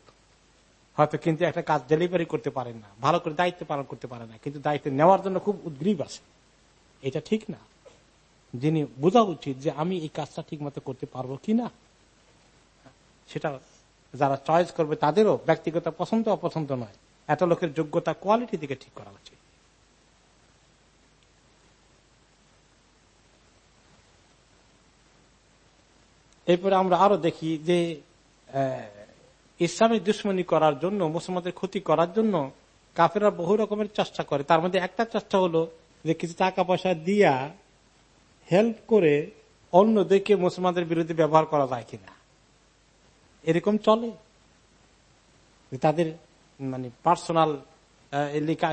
হয়তো কিন্তু একটা কাজ ডেলিভারি করতে পারেন না, ভালো করে দায়িত্ব পালন করতে পারে না, কিন্তু দায়িত্ব নেওয়ার জন্য খুব উদ্গ্রীব আছে। এটা ঠিক না। যিনি বোঝা উচিত যে আমি এই কাজটা ঠিক মতো করতে পারব কি না। সেটা যারা চয়েস করবে তাদেরও ব্যক্তিগত পছন্দ অপছন্দ নয়। এত লোকের যোগ্যতা কোয়ালিটি দিকে ঠিক করা উচিত। এরপরে আমরা আরও দেখি যে ইসলামের দুশ্মনী করার জন্য, মুসলমানদের ক্ষতি করার জন্য কাফেরা বহু রকমের চেষ্টা করে। তার মধ্যে একটা চেষ্টা হলো যে কিছু টাকা পয়সা দিয়া হেল্প করে অন্যদেরকে মুসলমানদের বিরুদ্ধে ব্যবহার করা যায় কিনা? এরকম চলে? তাদের মানে পার্সোনাল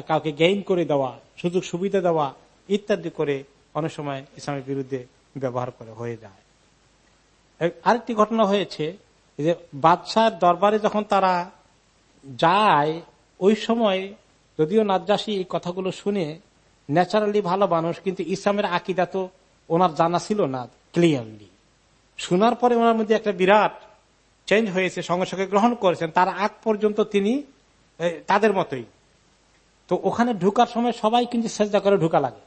কাউকে গেইন করে দেওয়া, সুযোগ সুবিধা দেওয়া ইত্যাদি করে অনেক সময় ইসলামের বিরুদ্ধে ব্যবহার করে হয়ে যায়। আরেকটি ঘটনা হয়েছে যে বাদশাহ দরবারে যখন তারা যায়, ওই সময় যদিও নাজ্জাসী এই কথাগুলো শুনে ন্যাচারালি ভালো মানুষ, কিন্তু ইসলামের আকিদা তো ওনার জানা ছিল না ক্লিয়ারলি শোনার পরে ওনার মধ্যে একটা বিরাট চেঞ্জ হয়েছে, সঙ্গে সঙ্গে গ্রহণ করেছেন। তার আগ পর্যন্ত তিনি তাদের মতোই। তো ওখানে ঢুকার সময় সবাই কিন্তু চেষ্টা করে ঢুকা লাগে।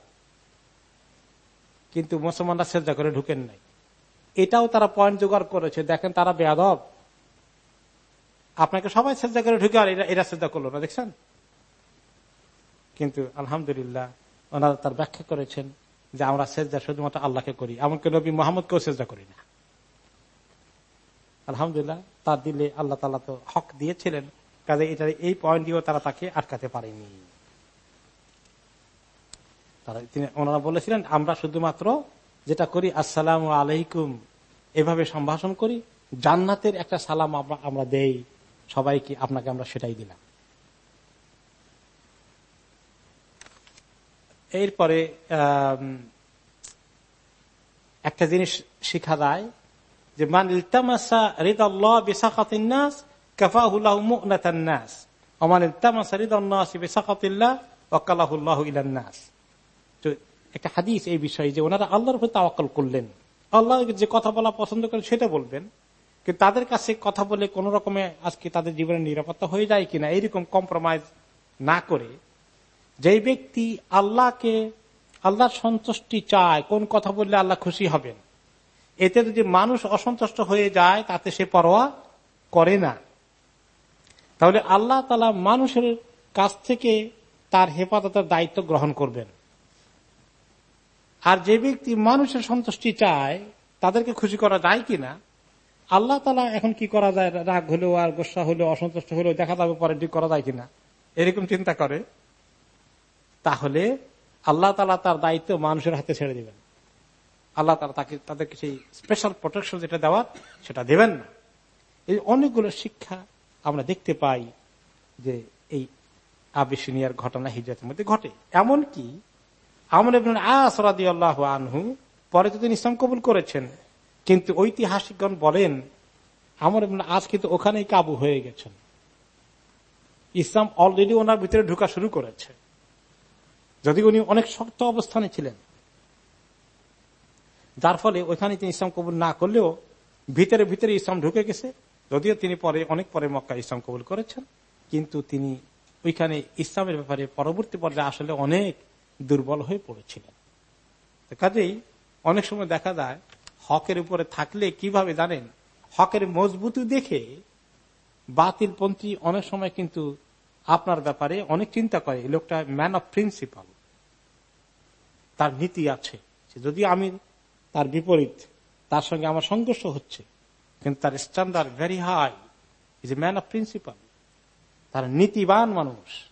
কিন্তু মুসলমানরা সেজা করে ঢুকেন নাই। এটাও তারা পয়েন্ট জোগাড় করেছে। দেখেন তারা বেয়াদব। আপনাকে সবাই সেজা করে ঢুকে আর এরা সেজা করল না, দেখছেন? কিন্তু আলহামদুলিল্লাহ ওনারা তার ব্যাখ্যা করেছেন যে আমরা সেজা শুধুমাত্র আল্লাহকে করি, এমনকি নবী মোহাম্মদকেও সেজা করি না। আলহামদুলিল্লাহ, তার দিলে আল্লাহ তালা তো হক দিয়েছিলেন, কাজে এটা এই পয়েন্ট দিয়েও তারা তাকে আটকাতে পারেনি। তারা তিনি, ওনারা বলেছিলেন, আমরা শুধুমাত্র যেটা করি, আসসালাম আলাইকুম, এভাবে সম্ভাষণ করি, জান্নাতের একটা সালাম আমরা দেই, সবাইকে আপনাকে আমরা সেটাই দিলাম। এরপরে একটা জিনিস শিখা যায় যে, মান ইলতামাসা রিদাল্লাহ মুনাতান্নাস ইলতামাসা রিদাল্লাহ ইলান্নাস তো একটা হাদিস এই বিষয়ে যে, ওনারা আল্লাহর উপর তাওয়াক্কাল করলেন। আল্লাহ যে কথা বলা পছন্দ করেন সেটা বলবেন। কিন্তু তাদের কাছে কথা বলে কোন রকমে আজকে তাদের জীবনের নিরাপত্তা হয়ে যায় কিনা, এইরকম কম্প্রোমাইজ না করে যে ব্যক্তি আল্লাহকে, আল্লাহর সন্তুষ্টি চায়, কোন কথা বললে আল্লাহ খুশি হবেন? এতে যদি মানুষ অসন্তুষ্ট হয়ে যায়, তাতে সে পরোয়া করে না। তাহলে আল্লাহ তালা মানুষের কাছ থেকে তার হেফাজতের দায়িত্ব গ্রহণ করবেন। আর যে ব্যক্তি মানুষের সন্তুষ্টি চায়, তাদেরকে খুশি করা যায় কিনা? আল্লাহ তালা এখন কি করা যায়? রাগ হলেও আর গোসা হলেও, অসন্তুষ্ট হলেও দেখা যাবে পরে ঠিক করা যায় কিনা? এরকম চিন্তা করে। তাহলে আল্লাহ তালা তার দায়িত্ব মানুষের হাতে ছেড়ে দিবেন। আল্লাহ তালা তাকে, তাদেরকে সেই স্পেশাল প্রোটেকশন যেটা দেওয়ার সেটা দেবেন না। এই অনেকগুলো শিক্ষা আমরা দেখতে পাই যে এই আবিসিনিয়ার ঘটনা হিজরতের মধ্যে ঘটে। এমন এমনকি আমর আসরাদি আল্লাহ আনহু, পরে তো তিনি ইসলাম কবুল করেছেন, কিন্তু ঐতিহাসিকগণ বলেন, আমর আজ কিন্তু ওখানেই কাবু হয়ে গেছেন। ইসলাম অলরেডি ওনার ভিতরে ঢুকা শুরু করেছে। যদি উনি অনেক শক্ত অবস্থানে ছিলেন। যার ফলে ওইখানে তিনি ইসলাম কবুল না করলেও ভিতরে ভিতরে ইসলাম ঢুকে গেছে। যদিও তিনি পরে, অনেক পরে মক্কা ইসলাম কবুল করেছেন, কিন্তু তিনি ওইখানে ইসলামের ব্যাপারে পরবর্তী পর্যায়ে আসলে অনেক দুর্বল হয়ে পড়েছিলেন। কাজেই অনেক সময় দেখা যায়, হকের উপরে থাকলে কীভাবে জানেন, হকের মজবুতি দেখে বাতিল পন্থী অনেক সময় কিন্তু আপনার ব্যাপারে অনেক চিন্তা করে। লোকটা ম্যান অফ প্রিন্সিপাল তার নীতি আছে। যদি আমি তার বিপরীত, তার সঙ্গে আমার সংঘর্ষ হচ্ছে। কিন্তু তার standard very high is a man of principle তার নীতিবান মানুষ।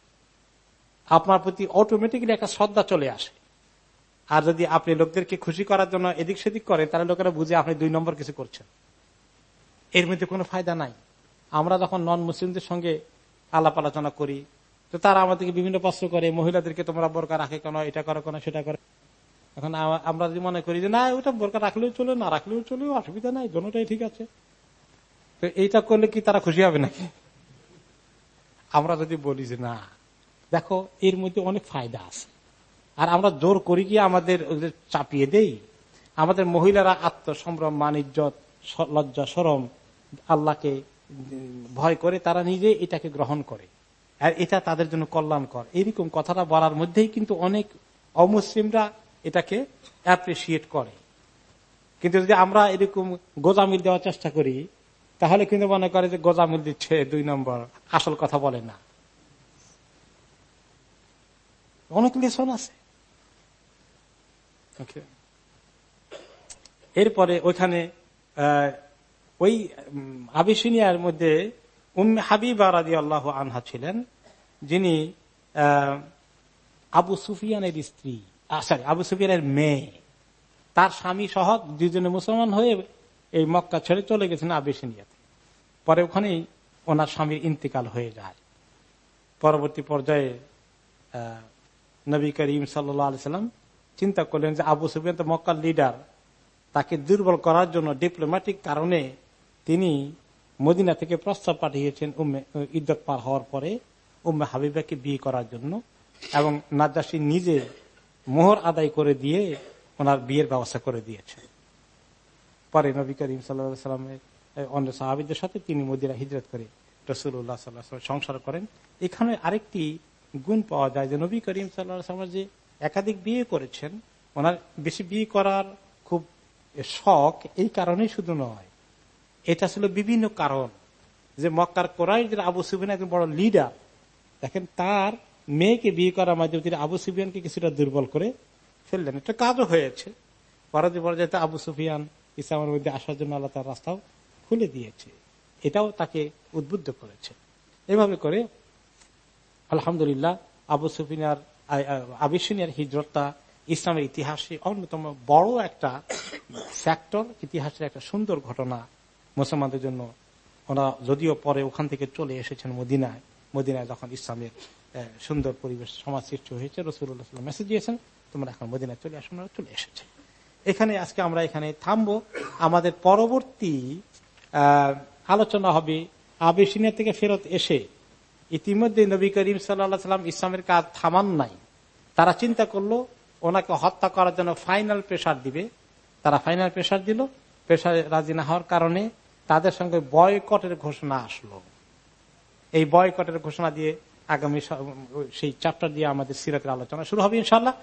আপনার প্রতি অটোমেটিক্যালি একটা শ্রদ্ধা চলে আসে। আর যদি আপনি লোকদেরকে খুশি করার জন্য এদিক সেদিক করেন, তাহলে লোকেরা বুঝে আপনি দুই নম্বর কিছু করছেন। এর মধ্যে কোনো ফায়দা নাই। আমরা যখন নন মুসলিমদের সঙ্গে আলাপ আলোচনা করি তো তারা আমাদেরকে বিভিন্ন প্রশ্ন করে, মহিলাদেরকে তোমরা বোরকা রাখে কেন, এটা করো কেন, সেটা করে। এখন আমরা যদি মনে করি যে, না ওটা বোরকা রাখলেও চলে, না রাখলেও চলে, অসুবিধা নাই দোনোটাই ঠিক আছে। তো এইটা করলে কি তারা খুশি হবে নাকি? আমরা যদি বলি যে, না, দেখো, এর মধ্যে অনেক ফায়দা আছে। আর আমরা জোর করি কি আমাদের চাপিয়ে দেই? আমাদের মহিলারা আত্মসম্ভ্রম মানিজ্যত লজ্জা সরম আল্লাহকে ভয় করে তারা নিজে এটাকে গ্রহণ করে। আর এটা তাদের জন্য কল্যাণকর। এরকম কথাটা বলার মধ্যেই কিন্তু অনেক অমুসলিমরা এটাকে অ্যাপ্রিসিয়েট করে। কিন্তু যদি আমরা এরকম গোজামিল দেওয়ার চেষ্টা করি, তাহলে কিন্তু মনে করে যে গোজামিল দিচ্ছে দুই নম্বর, আসল কথা বলে না। অনেক লেসন আছে। এরপরে ওইখানে ওই আবিসিনিয়ার মধ্যে উম্মে হাবিবা রাজি আল্লাহ আনহা ছিলেন, যিনি আবু সুফিয়ানের স্ত্রী সরি আবু সুফিয়ানের মেয়ে। তার স্বামী সহ দুজনে মুসলমান হয়ে এই মক্কা ছেড়ে চলে গেছেন আবিসিনিয়াতে। পরে ওখানেই ওনার স্বামীর ইন্তিকাল হয়ে যায়। পরবর্তী পর্যায়ে নবী করিম সাল্লাম চিন্তা করলেন যে আবু সুফিয়ান তো মক্কার লিডার তাকে দুর্বল করার জন্য ডিপ্লোম্যাটিক কারণে তিনি মদিনা থেকে প্রস্তাব পাঠিয়েছেন উম্মে ইদ্যত পার হওয়ার পরে উম্মে হাবিবাকে বিয়ে করার জন্য এবং নাজাসি নিজে মোহর আদায় করে দিয়ে ওনার বিয়ের ব্যবস্থা করে দিয়েছেন পরে নবী করিম সাল্লামের অন্য সাহাবিদের সাথে তিনি মদিনা হিজরত করে রসুল্লাহ সাল্লাহ সংসার করেন। এখানে আরেকটি গুণ পাওয়া যায় যে নবী করিম সাল্লাহ যে একাধিক বিয়ে করেছেন, ওনার বেশি বিয়ে করার খুব শখ এই কারণেই শুধু নয় এটা ছিল বিভিন্ন কারণ যে মক্কার কোরআন আবু সুবিন একজন বড় লিডার দেখেন তার মেয়েকে বিয়ে করার মাধ্যমে তিনি আবু সুফিয়ানকে কিছুটা দুর্বল করে ফেললেন। একটা কাজও হয়েছে। পরবর্তী পর্যায়ে আবু সুফিয়ান ইসলামের মধ্যে আসার জন্য আল্লাহ তার রাস্তাও খুলে দিয়েছে। এটাও তাকে উদ্বুদ্ধ করেছে। এভাবে করে আলহামদুলিল্লাহ আবু সুফিনার আবিসিনিয়ার হিজরতটা ইসলামের ইতিহাসে অন্যতম বড় একটা ফ্যাক্টর ইতিহাসের একটা সুন্দর ঘটনা মুসলমানদের জন্য ওরা যদিও পরে ওখান থেকে চলে এসেছেন মদিনায় মদিনায় যখন ইসলামের সুন্দর পরিবেশ, সমাজ সৃষ্টি হয়েছে রসুল্লাহ মেসেজ দিয়েছেন, তোমরা এখন মদিনায় চলে আসো চলে এসেছে। এখানে আজকে আমরা এখানে থামবো। আমাদের পরবর্তী আলোচনা হবে আবেসিনিয়া থেকে ফেরত এসে। ইতিমধ্যে নবী করিম সাল্লা সাল্লাম ইসলামের কাজ থামান নাই। তারা চিন্তা করল, ওনাকে হত্যা করার জন্য ফাইনাল প্রেশার দিবে। তারা ফাইনাল প্রেশার দিল। প্রেশারে রাজি না হওয়ার কারণে তাদের সঙ্গে বয়কটের ঘোষণা আসলো। এই বয়কটের ঘোষণা দিয়ে আগামী সেই চ্যাপ্টার দিয়ে আমাদের সিরাতের আলোচনা শুরু হবে ইনশাল্লাহ